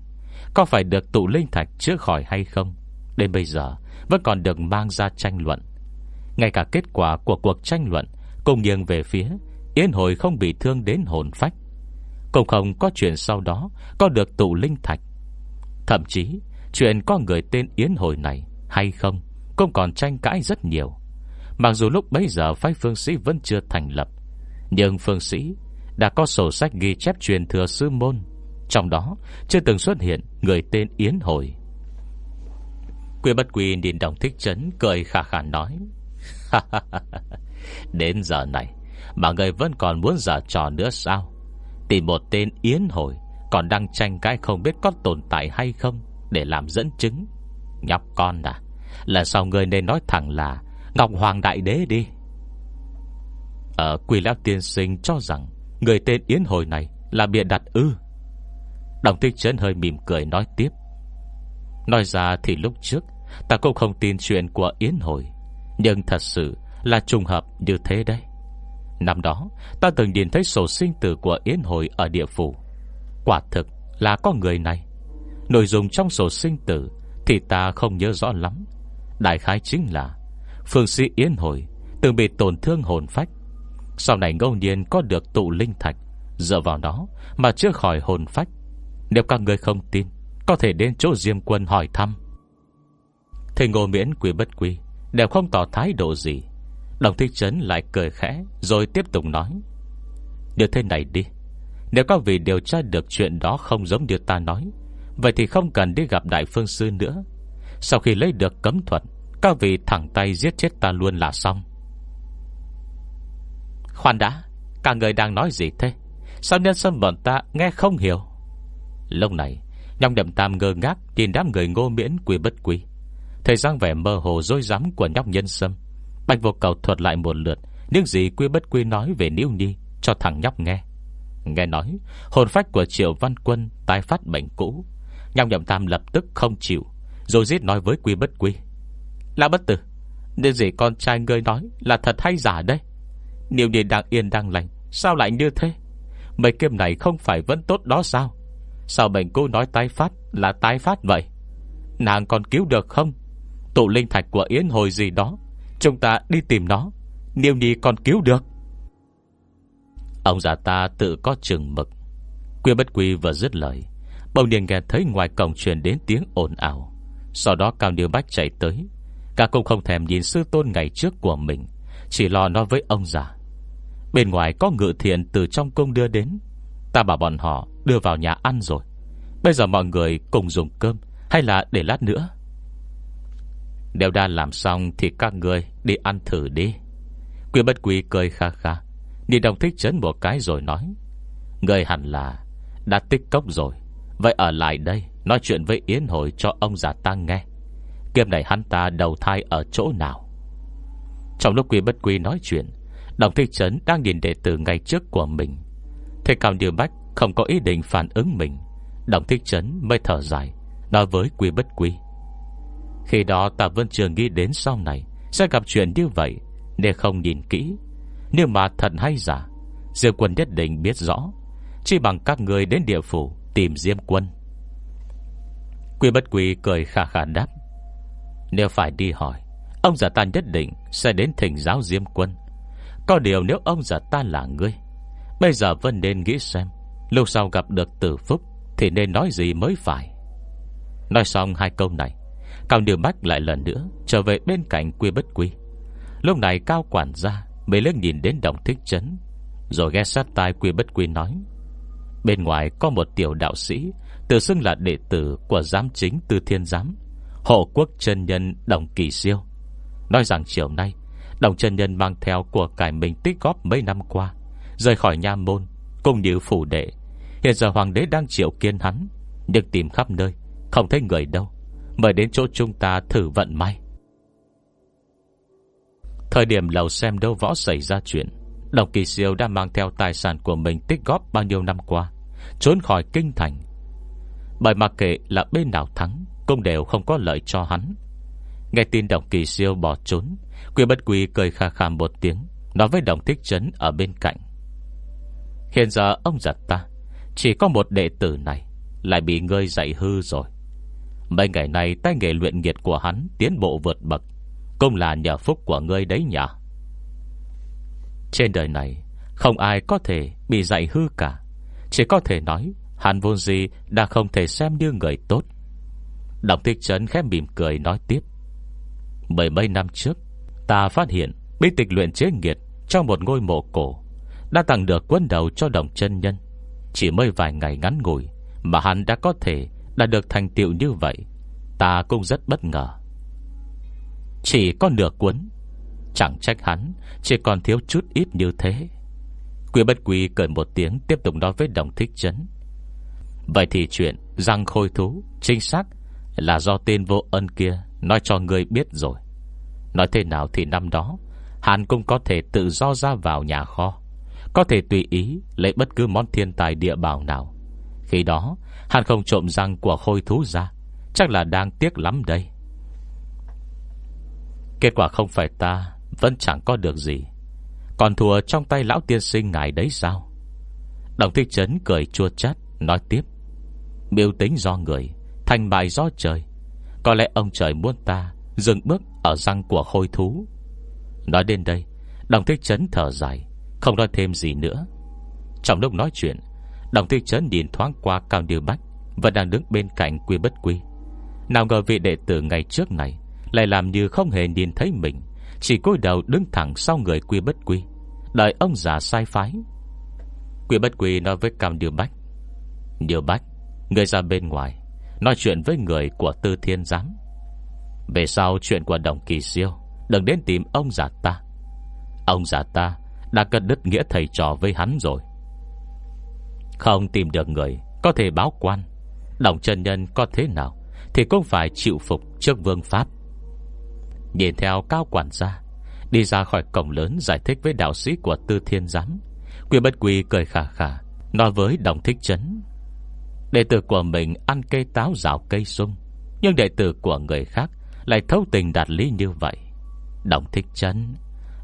Có phải được tụ linh thạch chữa khỏi hay không? Đến bây giờ, Vẫn còn được mang ra tranh luận. Ngay cả kết quả của cuộc tranh luận, Cùng nghiêng về phía Yến Hồi không bị thương đến hồn phách. Cũng không có chuyện sau đó Có được tụ linh thạch. Thậm chí, Chuyện có người tên Yến Hồi này Hay không Cũng còn tranh cãi rất nhiều. Mặc dù lúc bấy giờ phái phương sĩ vẫn chưa thành lập, Nhưng phương sĩ Đã có sổ sách ghi chép truyền thừa sư môn trong đó, chưa từng xuất hiện Người tên Yến Hồi. Quy bất quy nhìn đồng thích chấn Cười khả khả nói Đến giờ này, Mà người vẫn còn muốn giả trò nữa sao? Tìm một tên Yến Hồi Còn đang tranh cãi không biết có tồn tại hay không để làm dẫn chứng. Nhóc con à Là sao người nên nói thẳng là Ngọc Hoàng Đại Đế đi? Ở quỳ lão tiên sinh cho rằng Người tên Yến Hồi này Là bịa đặt ư? Đồng tích chấn hơi mỉm cười nói tiếp. Nói ra thì lúc trước, Ta cũng không tin chuyện của Yến Hồi, Nhưng thật sự là trùng hợp như thế đấy. Năm đó, Ta từng nhìn thấy sổ sinh tử của Yến Hồi Ở địa phủ. Quả thực là có người này. Nội dung trong sổ sinh tử Thì ta không nhớ rõ lắm. Đại khái chính là Phương sĩ Yến Hồi Từng bị tổn thương hồn phách. Sau này ngẫu nhiên có được tụ linh thạch, Dựa vào đó mà chữa khỏi hồn phách. Nếu các người không tin, Có thể đến chỗ Diêm Quân hỏi thăm. Thầy ngô miễn quý bất quý Đều không tỏ thái độ gì. Đồng thích trấn lại cười khẽ, Rồi tiếp tục nói. Như thế này đi, Nếu các vị điều tra được chuyện đó không giống như ta nói, Vậy thì không cần đi gặp Đại Phương Sư nữa. Sau khi lấy được cấm thuật, Các vị thẳng tay giết chết ta luôn là xong. Khoan đã Cả người đang nói gì thế? Sao nhân sâm bọn ta nghe không hiểu? Lúc này Nhong đậm tam ngơ ngác Nhìn đám người ngô miễn quy bất quy. Thời gian vẻ mơ hồ dối rắm của nhóc nhân sâm. Bạch vô cầu thuật lại một lượt, Những gì quy bất quy nói về Niêu Nhi Cho thằng nhóc nghe. Nghe nói, hồn phách của Triệu Văn Quân tái phát bệnh cũ. Nhong nhậm tam lập tức không chịu, Rồi giết nói với quy bất quy. Là bất tử Nên gì con trai ngươi nói là thật hay giả đây? Niêu nhi đang yên đang lành, Sao lại như thế? Mấy kiếm này không phải vẫn tốt đó sao? Sao bệnh cô nói tái phát là tái phát vậy? Nàng còn cứu được không? Tụ linh thạch của Yến hồi gì đó, Chúng ta đi tìm nó. Niêu Nhi còn cứu được. Ông già ta tự có chừng mực. Quy bất quy vừa dứt lời, Bỗng nhiên nghe thấy ngoài cổng truyền đến tiếng ồn ào. Sau đó Cao Niêu Bách chạy tới. Cả cũng không thèm nhìn sư tôn ngày trước của mình, Chỉ lo nói với ông già. Bên ngoài có ngự thiện từ trong cung đưa đến. Ta bảo bọn họ đưa vào nhà ăn rồi. Bây giờ mọi người cùng dùng cơm Hay là để lát nữa? Nếu đã làm xong Thì các người đi ăn thử đi. Quy bất quý cười kha kha. Nhìn đồng thích chấn một cái rồi nói. Người hẳn là Đã tích cốc rồi. Vậy ở lại đây, Nói chuyện với Yến Hồi cho ông già ta nghe. Kiếp này hắn ta đầu thai ở chỗ nào? Trong lúc quy bất quy nói chuyện, Đồng Thích Trấn đang nhìn đệ tử ngày trước của mình. Thế Cao Điều Bách không có ý định phản ứng mình Đồng Thích Trấn mới thở dài, Nói với quy bất quy. Khi đó ta vẫn chưa nghĩ đến sau này Sẽ gặp chuyện như vậy, Nên không nhìn kỹ. Nhưng mà thật hay giả Diêm quân nhất định biết rõ. Chỉ bằng các người đến địa phủ Tìm Diêm quân. Quy bất quy cười khả khả đáp. Nếu phải đi hỏi, Ông già ta nhất định sẽ đến thỉnh giáo Diêm quân. Có điều nếu ông già ta là ngươi, Bây giờ vẫn nên nghĩ xem Lúc sau gặp được tử phúc Thì nên nói gì mới phải? Nói xong hai câu này, Cao Điều Bách lại lần nữa Trở về bên cạnh quy bất quy. Lúc này Cao quản gia Mới lên nhìn đến đồng thích chấn, Rồi ghé sát tai quy bất quy nói, Bên ngoài có một tiểu đạo sĩ, Tự xưng là đệ tử của giám chính Tư Thiên Giám, Hộ quốc chân nhân Đồng Kỳ Siêu. Nói rằng chiều nay, Đồng chân nhân mang theo của cải mình tích góp mấy năm qua, Rời khỏi nha môn Cùng như phủ đệ Hiện giờ hoàng đế đang triệu kiên hắn, Nhưng tìm khắp nơi, Không thấy người đâu. Mời đến chỗ chúng ta thử vận may. Thời điểm lầu xem đâu võ xảy ra chuyện, Đồng kỳ siêu đã mang theo tài sản của mình tích góp bao nhiêu năm qua, Trốn khỏi kinh thành. Bởi mặc kệ là bên nào thắng, Cũng đều không có lợi cho hắn. Nghe tin đồng kỳ siêu bỏ trốn, Quy bất quy cười khà khà một tiếng, Nói với đồng thích trấn ở bên cạnh. Hiện giờ ông giật ta chỉ có một đệ tử này Lại bị ngươi dạy hư rồi. Mấy ngày này tay nghề luyện nghiệt của hắn Tiến bộ vượt bậc, Cũng là nhờ phúc của ngươi đấy nhỉ? Trên đời này, Không ai có thể bị dạy hư cả. Chỉ có thể nói Hắn vô gì đã không thể xem như người tốt. Đồng thích trấn khép mỉm cười nói tiếp. Mười mấy năm trước, Ta phát hiện bí tịch luyện chế nghiệt Trong một ngôi mộ cổ Đã tặng được quân đầu cho đồng chân nhân. Chỉ mới vài ngày ngắn ngủi Mà hắn đã có thể, Đã được thành tựu như vậy. Ta cũng rất bất ngờ. Chỉ có nửa cuốn. Chẳng trách hắn, Chỉ còn thiếu chút ít như thế. Quy bất quy cười một tiếng, Tiếp tục nói với đồng thích chấn Vậy thì chuyện răng khôi thú Chính xác là do tên vô ân kia Nói cho người biết rồi. Nói thế nào thì năm đó, Hắn cũng có thể tự do ra vào nhà kho. Có thể tùy ý Lấy bất cứ món thiên tài địa bào nào. Khi đó, Hắn không trộm răng của khôi thú ra. Chắc là đang tiếc lắm đây. Kết quả không phải ta, Vẫn chẳng có được gì. Còn thua trong tay lão tiên sinh ngài đấy sao? Đồng thích trấn cười chua chát, Nói tiếp. Biểu tính do người, Thành bại do trời. Có lẽ ông trời muốn ta Dừng bước ở răng của khôi thú. Nói đến đây, Đồng thích trấn thở dài. Không nói thêm gì nữa. Trong lúc nói chuyện, Đồng thích chấn nhìn thoáng qua Cao Điều Bách Và đang đứng bên cạnh quy bất quy. Nào ngờ vị đệ tử ngày trước này Lại làm như không hề nhìn thấy mình, Chỉ cúi đầu đứng thẳng sau người quy bất quy. Đợi ông già sai phái. Quy bất quy nói với Cao Điều Bách Điều Bách, Người ra bên ngoài, Nói chuyện với người của Tư Thiên Giám. Về sau chuyện của Đồng Kỳ Siêu Đừng đến tìm ông già ta. Ông già ta đã cất đứt nghĩa thầy trò với hắn rồi. Không tìm được người Có thể báo quan. Đồng chân nhân có thế nào Thì cũng phải chịu phục trước vương pháp. Nhìn theo cao quản gia, Đi ra khỏi cổng lớn giải thích với đạo sĩ của Tư Thiên Giám. Quy bất quy cười khả khả Nói với đồng thích chấn. Đệ tử của mình ăn cây táo rào cây sung, Nhưng đệ tử của người khác Lại thấu tình đạt lý như vậy. Đồng thích chấn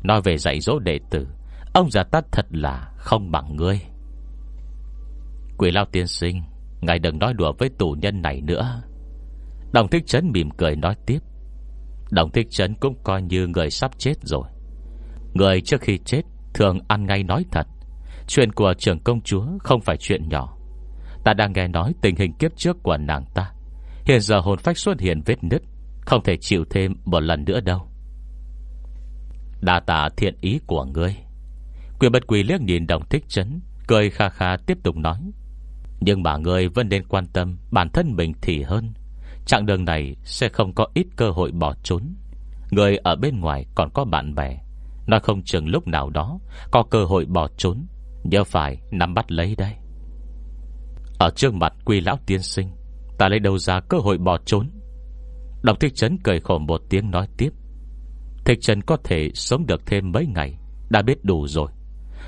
Nói về dạy dỗ đệ tử Ông già ta thật là không bằng ngươi. Quỷ lao tiên sinh, Ngài đừng nói đùa với tù nhân này nữa. Đồng thích chấn mỉm cười nói tiếp. Đồng thích chấn cũng coi như người sắp chết rồi. Người trước khi chết Thường ăn ngay nói thật. Chuyện của trưởng công chúa không phải chuyện nhỏ. Ta đang nghe nói tình hình kiếp trước của nàng ta. Hiện giờ hồn phách xuất hiện vết nứt, Không thể chịu thêm một lần nữa đâu. Đa tạ thiện ý của ngươi. Quyền bất quỳ liếc nhìn đồng thích chấn, Cười kha kha tiếp tục nói. Nhưng mà người vẫn nên quan tâm, Bản thân mình thì hơn. Chặng đường này sẽ không có ít cơ hội bỏ trốn. Người ở bên ngoài còn có bạn bè. Nó không chừng lúc nào đó Có cơ hội bỏ trốn, Nhớ phải nắm bắt lấy đây Ở trước mặt quy lão tiên sinh, Ta lấy đâu ra cơ hội bỏ trốn? Đồng thích trấn cười khổ một tiếng nói tiếp. Thích trấn có thể sống được thêm mấy ngày, Đã biết đủ rồi.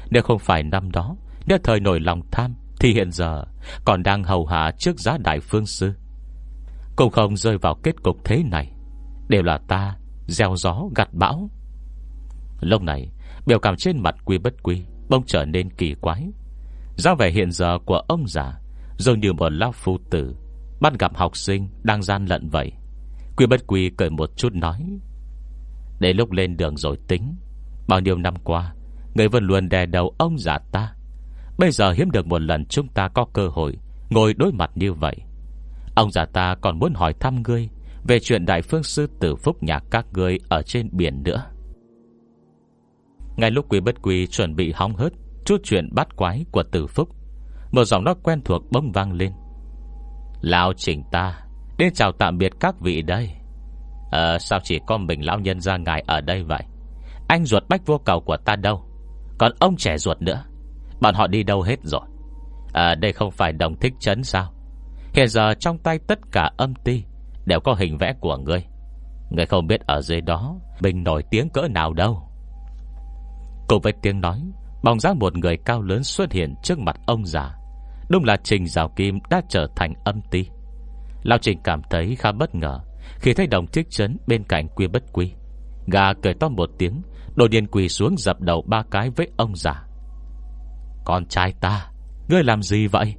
Nếu không phải năm đó, Nếu thời nổi lòng tham, Thì hiện giờ còn đang hầu hạ trước giá đại phương sư. Cũng không rơi vào kết cục thế này, Đều là ta Gieo gió gặt bão. Lúc này, Biểu cảm trên mặt quy bất quy Bông trở nên kỳ quái. Giao vẻ hiện giờ của ông già Dường như một lao phu tử Bắt gặp học sinh đang gian lận vậy. Quy bất quy cười một chút nói, Để lúc lên đường rồi tính, Bao nhiêu năm qua Người vẫn luôn đè đầu ông già ta. Bây giờ hiếm được một lần chúng ta có cơ hội Ngồi đối mặt như vậy. Ông già ta còn muốn hỏi thăm ngươi Về chuyện đại phương sư tử phúc nhà các ngươi Ở trên biển nữa. Ngay lúc quý bất quý chuẩn bị hóng hớt, Chút chuyện bắt quái của tử phúc, Một giọng nói quen thuộc bông vang lên. Lão chỉnh ta, Đến chào tạm biệt các vị đây. Ờ sao chỉ có mình lão nhân ra ngài ở đây vậy? Anh ruột bách vô cầu của ta đâu? Còn ông trẻ ruột nữa. Bọn họ đi đâu hết rồi? À đây không phải đồng thích chấn sao? Hiện giờ trong tay tất cả âm ti Đều có hình vẽ của ngươi. Ngươi không biết ở dưới đó Mình nổi tiếng cỡ nào đâu. Cùng với tiếng nói, Bóng dáng một người cao lớn xuất hiện trước mặt ông già. Đúng là Trình Giào Kim đã trở thành âm ti. Lão Trình cảm thấy khá bất ngờ Khi thấy đồng thích chấn bên cạnh quy bất quy. Gà cười to một tiếng Đồ điên quỳ xuống dập đầu ba cái với ông già. Con trai ta, Ngươi làm gì vậy?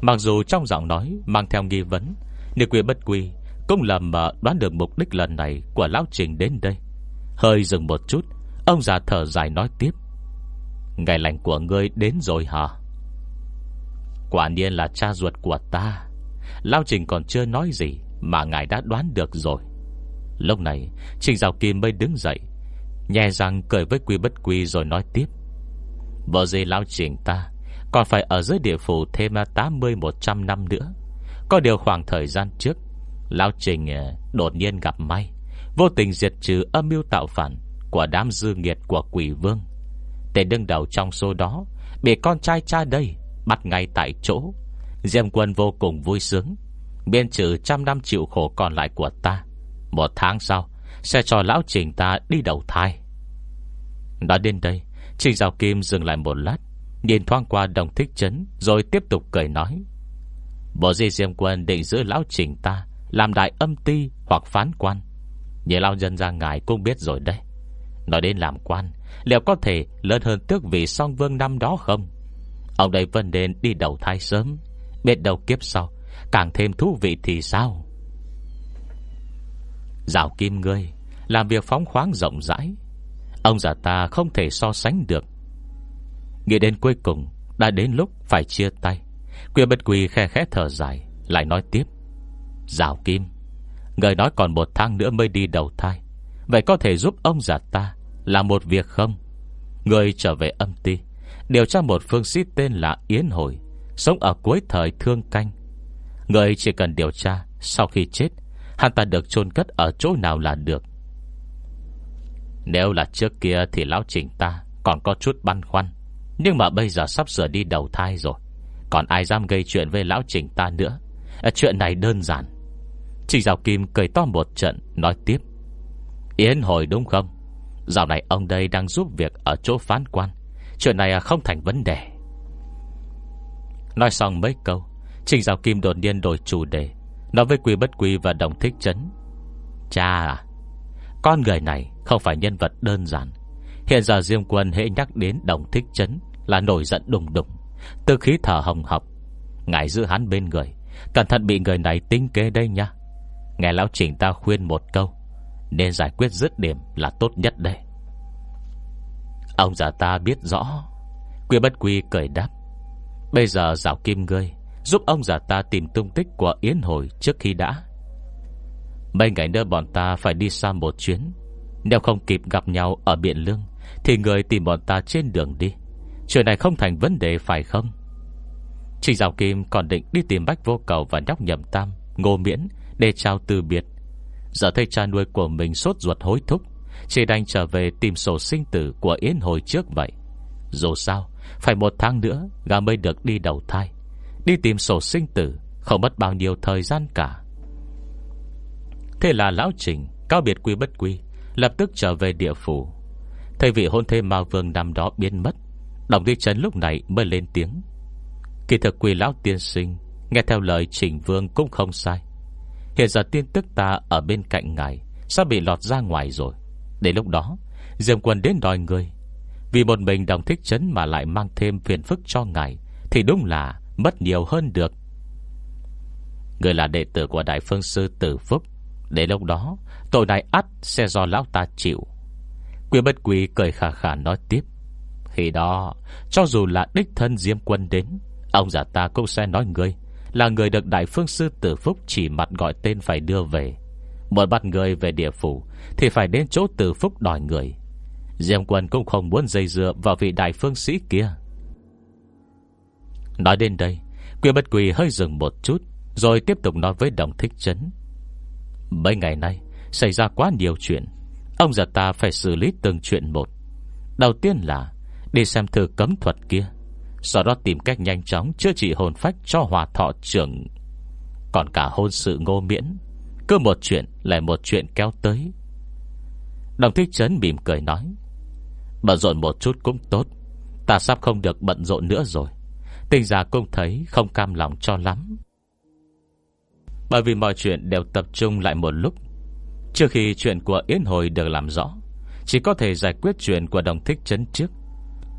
Mặc dù trong giọng nói Mang theo nghi vấn, Nhưng quỳ bất quỳ Cũng lầm mà đoán được mục đích lần này Của Lão Trình đến đây. Hơi dừng một chút, Ông già thở dài nói tiếp. Ngày lành của ngươi đến rồi hả? Quả nhiên là cha ruột của ta. Lao Trình còn chưa nói gì Mà ngài đã đoán được rồi. Lúc này, Trình Giáo Kim mới đứng dậy, Nhẹ răng cười với quy bất quy rồi nói tiếp. Vợ gì Lao Trình ta, Còn phải ở dưới địa phủ thêm 80-100 năm nữa. Có điều khoảng thời gian trước Lao Trình ờ, đột nhiên gặp may, Vô tình diệt trừ âm mưu tạo phản Của đám dư nghiệt của quỷ vương. Tên đứng đầu trong số đó, Bị con trai cha đây Bắt ngay tại chỗ. Diệm quân vô cùng vui sướng, Biên trừ trăm năm chịu khổ còn lại của ta. Một tháng sau, Sẽ cho lão trình ta đi đầu thai. Nói đến đây, Trình Giáo Kim dừng lại một lát, Nhìn thoáng qua đồng thích chấn, Rồi tiếp tục cười nói. Bộ di diêm quân định giữ lão trình ta Làm đại âm ti hoặc phán quan. Như lão dân ra ngài cũng biết rồi đây Nói đến làm quan, Liệu có thể lớn hơn tước vị song vương năm đó không? Ông đây vẫn nên đi đầu thai sớm, Biết đầu kiếp sau, Càng thêm thú vị thì sao? Dạo kim ngươi, Làm việc phóng khoáng rộng rãi. Ông già ta không thể so sánh được. Nghĩ đến cuối cùng, Đã đến lúc phải chia tay. Quyên bất quỳ khe khẽ thở dài, Lại nói tiếp. Dạo kim, Người nói còn một tháng nữa mới đi đầu thai. Vậy có thể giúp ông già ta Làm một việc không? Người trở về âm ti, Điều tra một phương sĩ tên là Yến Hồi, Sống ở cuối thời thương canh. Người chỉ cần điều tra, Sau khi chết Hắn ta được chôn cất ở chỗ nào là được. Nếu là trước kia Thì lão trình ta còn có chút băn khoăn. Nhưng mà bây giờ sắp sửa đi đầu thai rồi. Còn ai dám gây chuyện với lão trình ta nữa? À, Chuyện này đơn giản. Trình Giáo Kim cười to một trận Nói tiếp. Yến hồi đúng không? Dạo này ông đây đang giúp việc Ở chỗ phán quan. Chuyện này không thành vấn đề. Nói xong mấy câu Trình Giáo Kim đột nhiên đổi chủ đề. Nói với Quy Bất Quy và Đồng Thích Trấn, Cha à Con người này không phải nhân vật đơn giản. Hiện giờ Diêm Quân hễ nhắc đến Đồng Thích Trấn Là nổi giận đùng đùng Từ khí thở hồng học Ngài giữ hắn bên người, Cẩn thận bị người này tính kế đây nha. Nghe lão chỉnh ta khuyên một câu, Nên giải quyết dứt điểm là tốt nhất đây. Ông già ta biết rõ. Quy bất quy cười đáp, Bây giờ rào kim ngươi Giúp ông già ta tìm tung tích của Yến Hồi Trước khi đã. Mấy ngày nữa bọn ta phải đi xa một chuyến. Nếu không kịp gặp nhau ở Biển Lương, Thì người tìm bọn ta trên đường đi. Chuyện này không thành vấn đề phải không? Trình Giảo Kim còn định đi tìm Bách Vô Cầu Và nhóc nhầm tam, Ngô Miễn Để trao từ biệt. Giờ thấy cha nuôi của mình sốt ruột hối thúc, Chỉ đành trở về tìm sổ sinh tử Của Yến hồi trước vậy. Dù sao, Phải một tháng nữa Gà mới được đi đầu thai. Đi tìm sổ sinh tử, Không mất bao nhiêu thời gian cả. Thế là Lão Trình Cao biệt quy bất quy, Lập tức trở về địa phủ. Thầy vị hôn thê ma Vương năm đó biến mất, Đồng Duy Trấn lúc này mới lên tiếng. Kỳ thực quỳ lão tiên sinh, Nghe theo lời Trình Vương cũng không sai. Hiện giờ tin tức ta ở bên cạnh ngài, Sắp bị lọt ra ngoài rồi. Đến lúc đó Diệm quân đến đòi người. Vì một mình đồng thích chấn mà lại mang thêm phiền phức cho ngài, Thì đúng là Mất nhiều hơn được. Người là đệ tử của Đại Phương Sư Tử Phúc. Để lúc đó, Tội này ắt sẽ do lão ta chịu. Quy bất quy cười khả khả nói tiếp. Khi đó, Cho dù là đích thân Diêm quân đến, Ông già ta cũng sẽ nói người Là người được Đại Phương Sư Tử Phúc Chỉ mặt gọi tên phải đưa về. Muốn bắt người về địa phủ Thì phải đến chỗ Tử Phúc đòi người. Diêm quân cũng không muốn dây dưa Vào vị đại phương sĩ kia. Nói đến đây, Quy bất quỳ hơi dừng một chút, Rồi tiếp tục nói với đồng thích chấn. Mấy ngày nay, Xảy ra quá nhiều chuyện, Ông già ta phải xử lý từng chuyện một. Đầu tiên là, Đi xem thử cấm thuật kia, Sau đó tìm cách nhanh chóng chữa trị hồn phách cho hòa thọ trưởng. Còn cả hôn sự ngô miễn, Cứ một chuyện lại một chuyện kéo tới. Đồng thích chấn mỉm cười nói, Bận rộn một chút cũng tốt, Ta sắp không được bận rộn nữa rồi. Tình giả cũng thấy không cam lòng cho lắm. Bởi vì mọi chuyện đều tập trung lại một lúc. Trước khi chuyện của Yến Hồi được làm rõ, Chỉ có thể giải quyết chuyện của đồng thích chấn trước.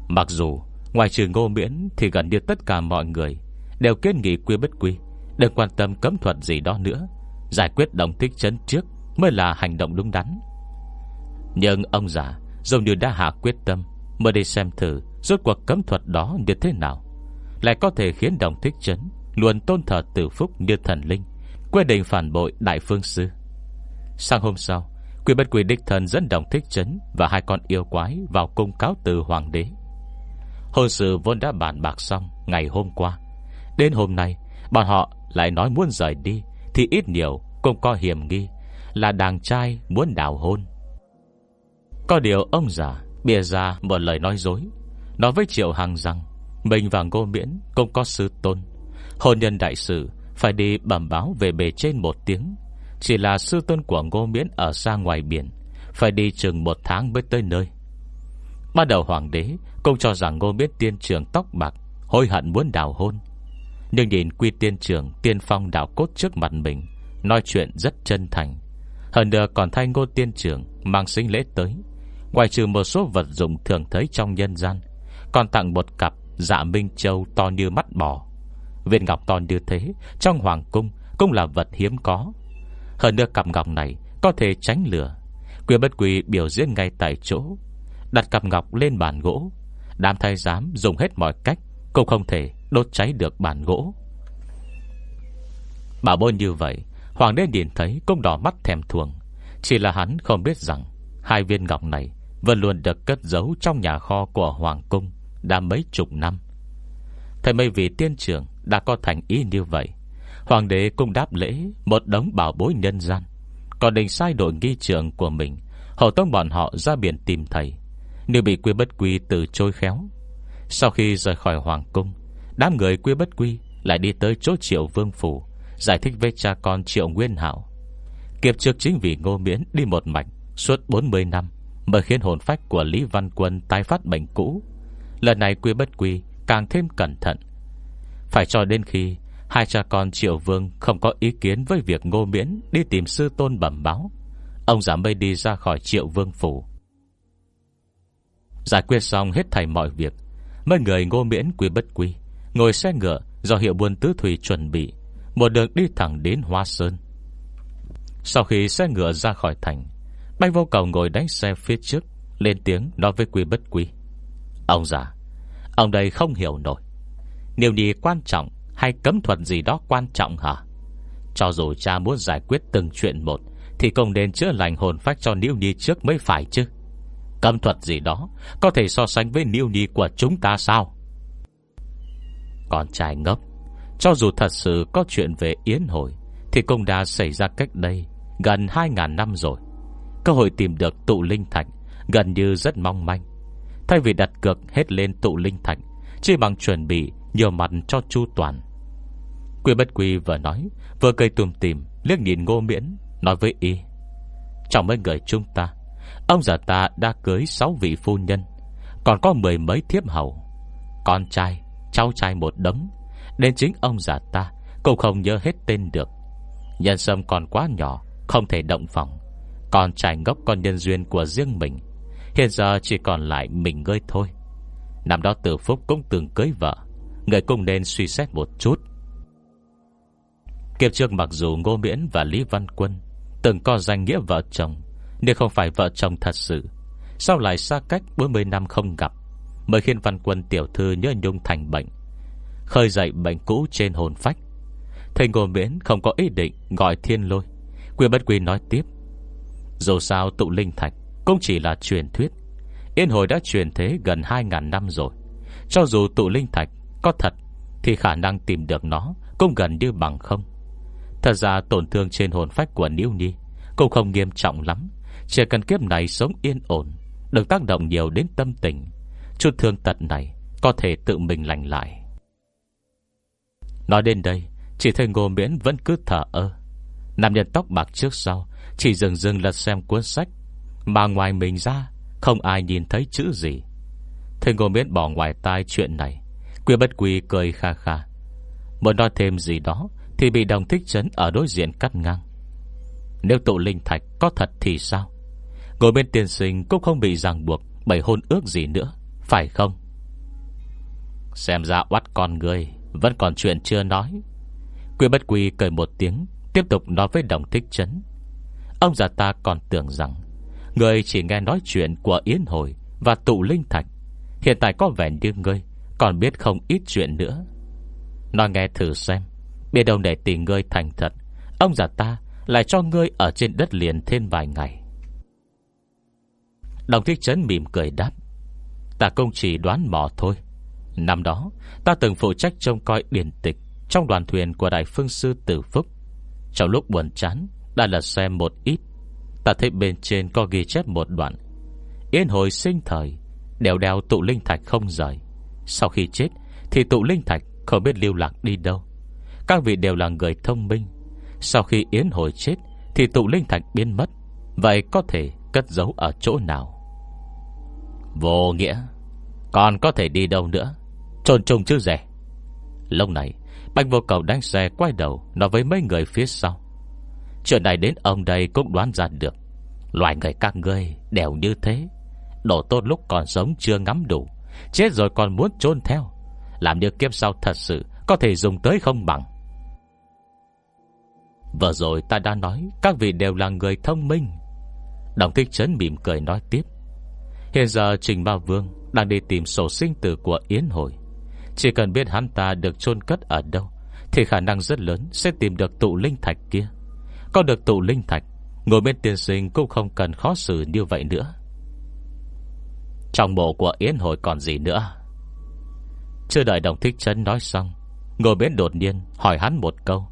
Mặc dù, Ngoài trừ ngô miễn Thì gần như tất cả mọi người Đều kết nghị quy bất quy, Đừng quan tâm cấm thuật gì đó nữa. Giải quyết đồng thích chấn trước Mới là hành động đúng đắn. Nhưng ông già Dường như đã hạ quyết tâm, Mới đi xem thử Rốt cuộc cấm thuật đó như thế nào. Lại có thể khiến đồng thích chấn, Luôn tôn thờ tử phúc như thần linh, Quyết định phản bội đại phương sư. Sang hôm sau Quỷ bất quỷ đích thần dẫn đồng thích chấn Và hai con yêu quái vào cung cáo từ hoàng đế. Hôn sự vốn đã bàn bạc xong Ngày hôm qua. Đến hôm nay, Bọn họ lại nói muốn rời đi, Thì ít nhiều cũng có hiểm nghi Là đàn trai muốn đào hôn. Có điều ông già Bịa ra một lời nói dối, Nói với Triệu Hằng rằng mình và Ngô Miễn cũng có sư tôn. Hôn nhân đại sự Phải đi bẩm báo về bề trên một tiếng. Chỉ là sư tôn của Ngô Miễn Ở xa ngoài biển, Phải đi chừng một tháng mới tới nơi. Bắt đầu hoàng đế Cũng cho rằng Ngô Miễn tiên trường tóc bạc, Hối hận muốn đào hôn. Nhưng nhìn quy tiên trường, Tiên phong đào cốt trước mặt mình, Nói chuyện rất chân thành. Hơn nữa còn thay ngô tiên trường Mang sinh lễ tới. Ngoài trừ một số vật dụng thường thấy trong nhân gian, Còn tặng một cặp Dạ Minh Châu to như mắt bò. Viên ngọc to như thế, Trong hoàng cung cũng là vật hiếm có. Hơn nữa cặp ngọc này Có thể tránh lửa. Quyền bất quỳ biểu diễn ngay tại chỗ. Đặt cặp ngọc lên bàn gỗ. Đám thái giám dùng hết mọi cách, Cũng không thể đốt cháy được bàn gỗ. Bảo bôi như vậy, Hoàng đế nhìn thấy cũng đỏ mắt thèm thuồng. Chỉ là hắn không biết rằng Hai viên ngọc này Vẫn luôn được cất giấu trong nhà kho của Hoàng cung. Đã mấy chục năm. Thầy mấy vị tiên trưởng Đã có thành ý như vậy, Hoàng đế cũng đáp lễ Một đống bảo bối nhân gian. Còn định sai đội nghi trưởng của mình Hậu tông bọn họ ra biển tìm thầy. Nếu bị quy bất quy từ trôi khéo, Sau khi rời khỏi hoàng cung, Đám người quy bất quy Lại đi tới chỗ triệu vương phủ, Giải thích với cha con triệu nguyên hảo. Kiếp trước chính vì ngô miễn đi một mạch Suốt 40 năm, Mới khiến hồn phách của Lý Văn Quân tái phát bệnh cũ. Lần này quy bất quy Càng thêm cẩn thận Phải cho đến khi Hai cha con Triệu Vương không có ý kiến với việc ngô miễn đi tìm sư tôn bẩm báo. Ông giả mây đi ra khỏi Triệu Vương phủ. Giải quyết xong hết thảy mọi việc. Mấy người ngô miễn quy bất quy. Ngồi xe ngựa do hiệu buôn tứ thủy chuẩn bị. Một đường đi thẳng đến Hoa Sơn. Sau khi xe ngựa ra khỏi thành, Bách vô cầu ngồi đánh xe phía trước, lên tiếng nói với quy bất quy. Ông già, ông đây không hiểu nổi. Điều gì quan trọng hay cấm thuật gì đó quan trọng hả? Cho dù cha muốn giải quyết từng chuyện một, Thì cũng nên chữa lành hồn phách cho niu Nhi trước mới phải chứ. Cấm thuật gì đó Có thể so sánh với niu Nhi của chúng ta sao? Con trai ngốc, Cho dù thật sự có chuyện về Yến Hồi Thì cũng đã xảy ra cách đây Gần 2.000 năm rồi. Cơ hội tìm được tụ linh thạch Gần như rất mong manh. Thay vì đặt cược hết lên tụ linh thạch Chỉ bằng chuẩn bị nhiều mặt cho chu toàn. Quy bất quy vừa nói, Vừa cây tùm tìm, Liếc nhìn ngô miễn, Nói với y, Trong mấy người chúng ta, Ông già ta đã cưới 6 vị phu nhân, Còn có mười mấy thiếp hầu. Con trai, Cháu trai một đống, Đến chính ông già ta Cũng không nhớ hết tên được. Nhân sâm còn quá nhỏ, Không thể động phòng. Còn trai ngốc con nhân duyên của riêng mình Hiện giờ chỉ còn lại mình ngươi thôi. Năm đó tử phúc cũng từng cưới vợ, Người cũng nên suy xét một chút. Kiếp trước mặc dù Ngô Miễn và Lý Văn Quân Từng có danh nghĩa vợ chồng, Nhưng không phải vợ chồng thật sự. Sau lại xa cách 40 năm không gặp, Mới khiến Văn Quân tiểu thư nhớ nhung thành bệnh, Khơi dậy bệnh cũ trên hồn phách. Thầy Ngô Miễn không có ý định Gọi thiên lôi Quyền bất quy nói tiếp, Dù sao tụ linh thạch cũng chỉ là truyền thuyết. Yên hồi đã truyền thế gần 2.000 năm rồi. Cho dù tụ linh thạch có thật, Thì khả năng tìm được nó Cũng gần như bằng không. Thật ra tổn thương trên hồn phách của Niu Nhi Cũng không nghiêm trọng lắm. Chỉ cần kiếp này sống yên ổn Đừng tác động nhiều đến tâm tình, Chút thương tật này Có thể tự mình lành lại. Nói đến đây Chỉ thấy Ngô Miễn vẫn cứ thở ơ. Nam nhân tóc bạc trước sau Chỉ dừng dừng lật xem cuốn sách mà ngoài mình ra, Không ai nhìn thấy chữ gì. Thầy Ngô Miễn bỏ ngoài tai chuyện này. Quy bất quy cười kha kha. Muốn nói thêm gì đó, Thì bị đồng thích chấn ở đối diện cắt ngang. Nếu tụ linh thạch có thật thì sao? Ngồi bên tiền sinh Cũng không bị ràng buộc Bởi hôn ước gì nữa, Phải không? Xem ra oát con người, Vẫn còn chuyện chưa nói. Quy bất quy cười một tiếng, Tiếp tục nói với đồng thích chấn. Ông già ta còn tưởng rằng Người chỉ nghe nói chuyện của Yến Hồi Và tụ linh thạch. Hiện tại có vẻ như ngươi còn biết không ít chuyện nữa. Nói nghe thử xem, Biết đâu để tìm ngươi thành thật. Ông già ta lại cho ngươi Ở trên đất liền thêm vài ngày. Đồng thích Chấn mỉm cười đáp, Ta công chỉ đoán mò thôi. Năm đó, Ta từng phụ trách trông coi điển tịch Trong đoàn thuyền của Đại Phương Sư Tử Phúc. Trong lúc buồn chán, Đã lật xem một ít Ta thấy bên trên có ghi chép một đoạn. Yên hồi sinh thời, Đèo đèo tụ linh thạch không rời. Sau khi chết, Thì tụ linh thạch không biết lưu lạc đi đâu. Các vị đều là người thông minh. Sau khi Yến hồi chết, Thì tụ linh thạch biến mất. Vậy có thể cất giấu ở chỗ nào? Vô nghĩa. Còn có thể đi đâu nữa? Trồn trùng chứ rẻ. Lúc này, Bạch vô cầu đánh xe quay đầu Nói với mấy người phía sau. Chuyện này đến ông đây cũng đoán ra được. Loài người các ngươi đều như thế. Đổ tốt lúc còn sống chưa ngắm đủ, Chết rồi còn muốn trôn theo. Làm như kiếp sau thật sự Có thể dùng tới không bằng. Vừa rồi ta đã nói Các vị đều là người thông minh. Đồng thích chấn mỉm cười nói tiếp. Hiện giờ Trình Ba Vương Đang đi tìm sổ sinh tử của Yến Hồi Chỉ cần biết hắn ta được chôn cất ở đâu, Thì khả năng rất lớn Sẽ tìm được tụ linh thạch kia. Có được tụ linh thạch, Ngồi bên tiền sinh cũng không cần khó xử như vậy nữa. Trong mộ của Yến Hội còn gì nữa? Chưa đợi đồng thích chân nói xong, Ngồi bên đột nhiên hỏi hắn một câu.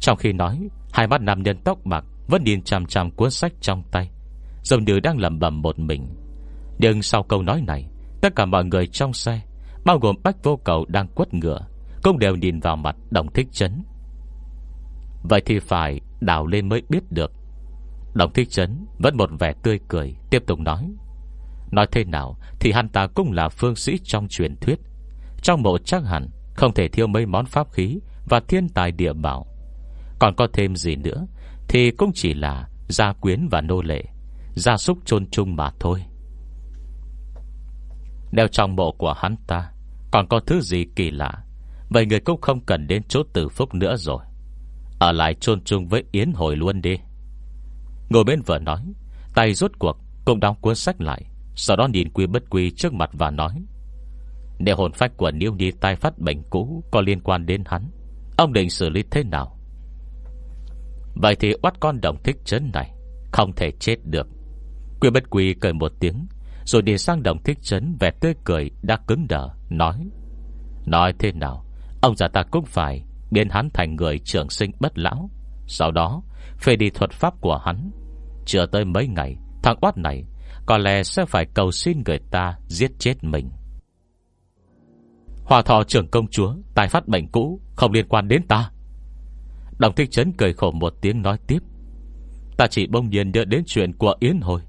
Trong khi nói, Hai mắt nam nhân tóc bạc Vẫn nhìn chằm chằm cuốn sách trong tay Dòng như đang lầm bầm một mình. Nhưng sau câu nói này, Tất cả mọi người trong xe, Bao gồm bách vô cầu đang quất ngựa, Cũng đều nhìn vào mặt đồng thích chấn Vậy thì phải đào lên mới biết được. Đồng thích chấn Vẫn một vẻ tươi cười, Tiếp tục nói Nói thế nào Thì hắn ta cũng là phương sĩ trong truyền thuyết. Trong mộ chắc hẳn Không thể thiếu mấy món pháp khí Và thiên tài địa bảo. Còn có thêm gì nữa Thì cũng chỉ là gia quyến và nô lệ, Gia súc chôn chung mà thôi. Đeo trong mộ của hắn ta, Còn có thứ gì kỳ lạ? Vậy người cũng không cần đến chỗ tử phúc nữa rồi. Ở lại chôn chung với Yến hồi luôn đi. Ngồi bên vợ nói, Tay rút cuộc, Cũng đóng cuốn sách lại, sau đó nhìn quy bất quy trước mặt và nói Nếu hồn phách của Niêu Nhi tai phát bệnh cũ Có liên quan đến hắn, Ông định xử lý thế nào? Vậy thì oát con đồng thích chấn này, Không thể chết được. Quy bất quy cười một tiếng, Rồi đi sang đồng thích chấn, Vẻ tươi cười đã cứng đờ, Nói Nói thế nào, Ông già ta cũng phải Biến hắn thành người trưởng sinh bất lão. Sau đó, phê đi thuật pháp của hắn. Chưa tới mấy ngày, Thằng oát này Có lẽ sẽ phải cầu xin người ta Giết chết mình. Hòa thọ trưởng công chúa, Tài phát bệnh cũ, Không liên quan đến ta. Đồng thích trấn cười khổ một tiếng nói tiếp. Ta chỉ bông nhiên nhớ đến chuyện của Yến Hồi.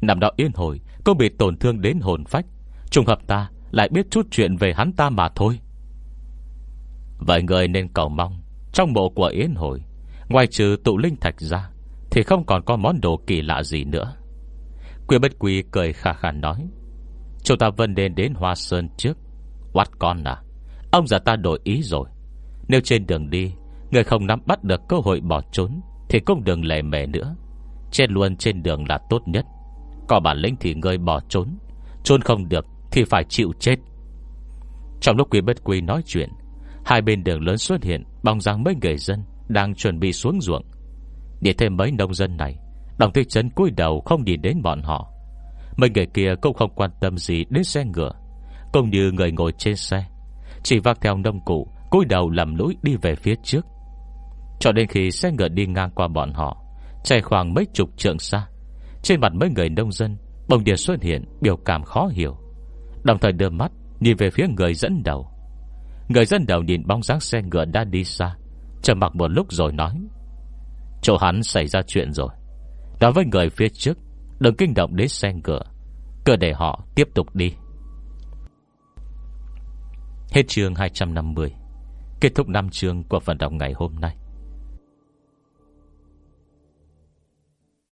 Năm đó Yến Hồi Cũng bị tổn thương đến hồn phách. Trùng hợp ta lại biết chút chuyện về hắn ta mà thôi. Vậy người nên cầu mong. Trong bộ của Yến Hồi Ngoài trừ tụ linh thạch ra, Thì không còn có món đồ kỳ lạ gì nữa. Quy bất quy cười khả khả nói, Chúng ta vân nên đến Hoa Sơn trước. Quát con à Ông già ta đổi ý rồi. Nếu trên đường đi, Người không nắm bắt được cơ hội bỏ trốn, Thì cũng đừng lề mề nữa. Chết luôn trên đường là tốt nhất. Có bản lĩnh thì người bỏ trốn Trốn không được thì phải chịu chết. Trong lúc quy bất quy nói chuyện Hai bên đường lớn xuất hiện Bóng dáng mấy người dân Đang chuẩn bị xuống ruộng. Để thêm mấy nông dân này Đồng thị trấn cúi đầu không nhìn đến bọn họ. Mấy người kia cũng không quan tâm gì Đến xe ngựa, Cũng như người ngồi trên xe, Chỉ vác theo nông cụ, cúi đầu lầm lũi đi về phía trước. Cho đến khi xe ngựa đi ngang qua bọn họ, Chạy khoảng mấy chục trượng xa, Trên mặt mấy người nông dân Bồng địa xuất hiện biểu cảm khó hiểu. Đồng thời đưa mắt Nhìn về phía người dẫn đầu. Người dân đều nhìn bóng dáng xe ngựa đã đi xa Chờ mặc một lúc rồi nói, Chỗ hắn xảy ra chuyện rồi. Nói với người phía trước, Đừng kinh động đến xe ngựa, Cứ để họ tiếp tục đi. Hết chương 250 Kết thúc năm chương của phần đọc ngày hôm nay.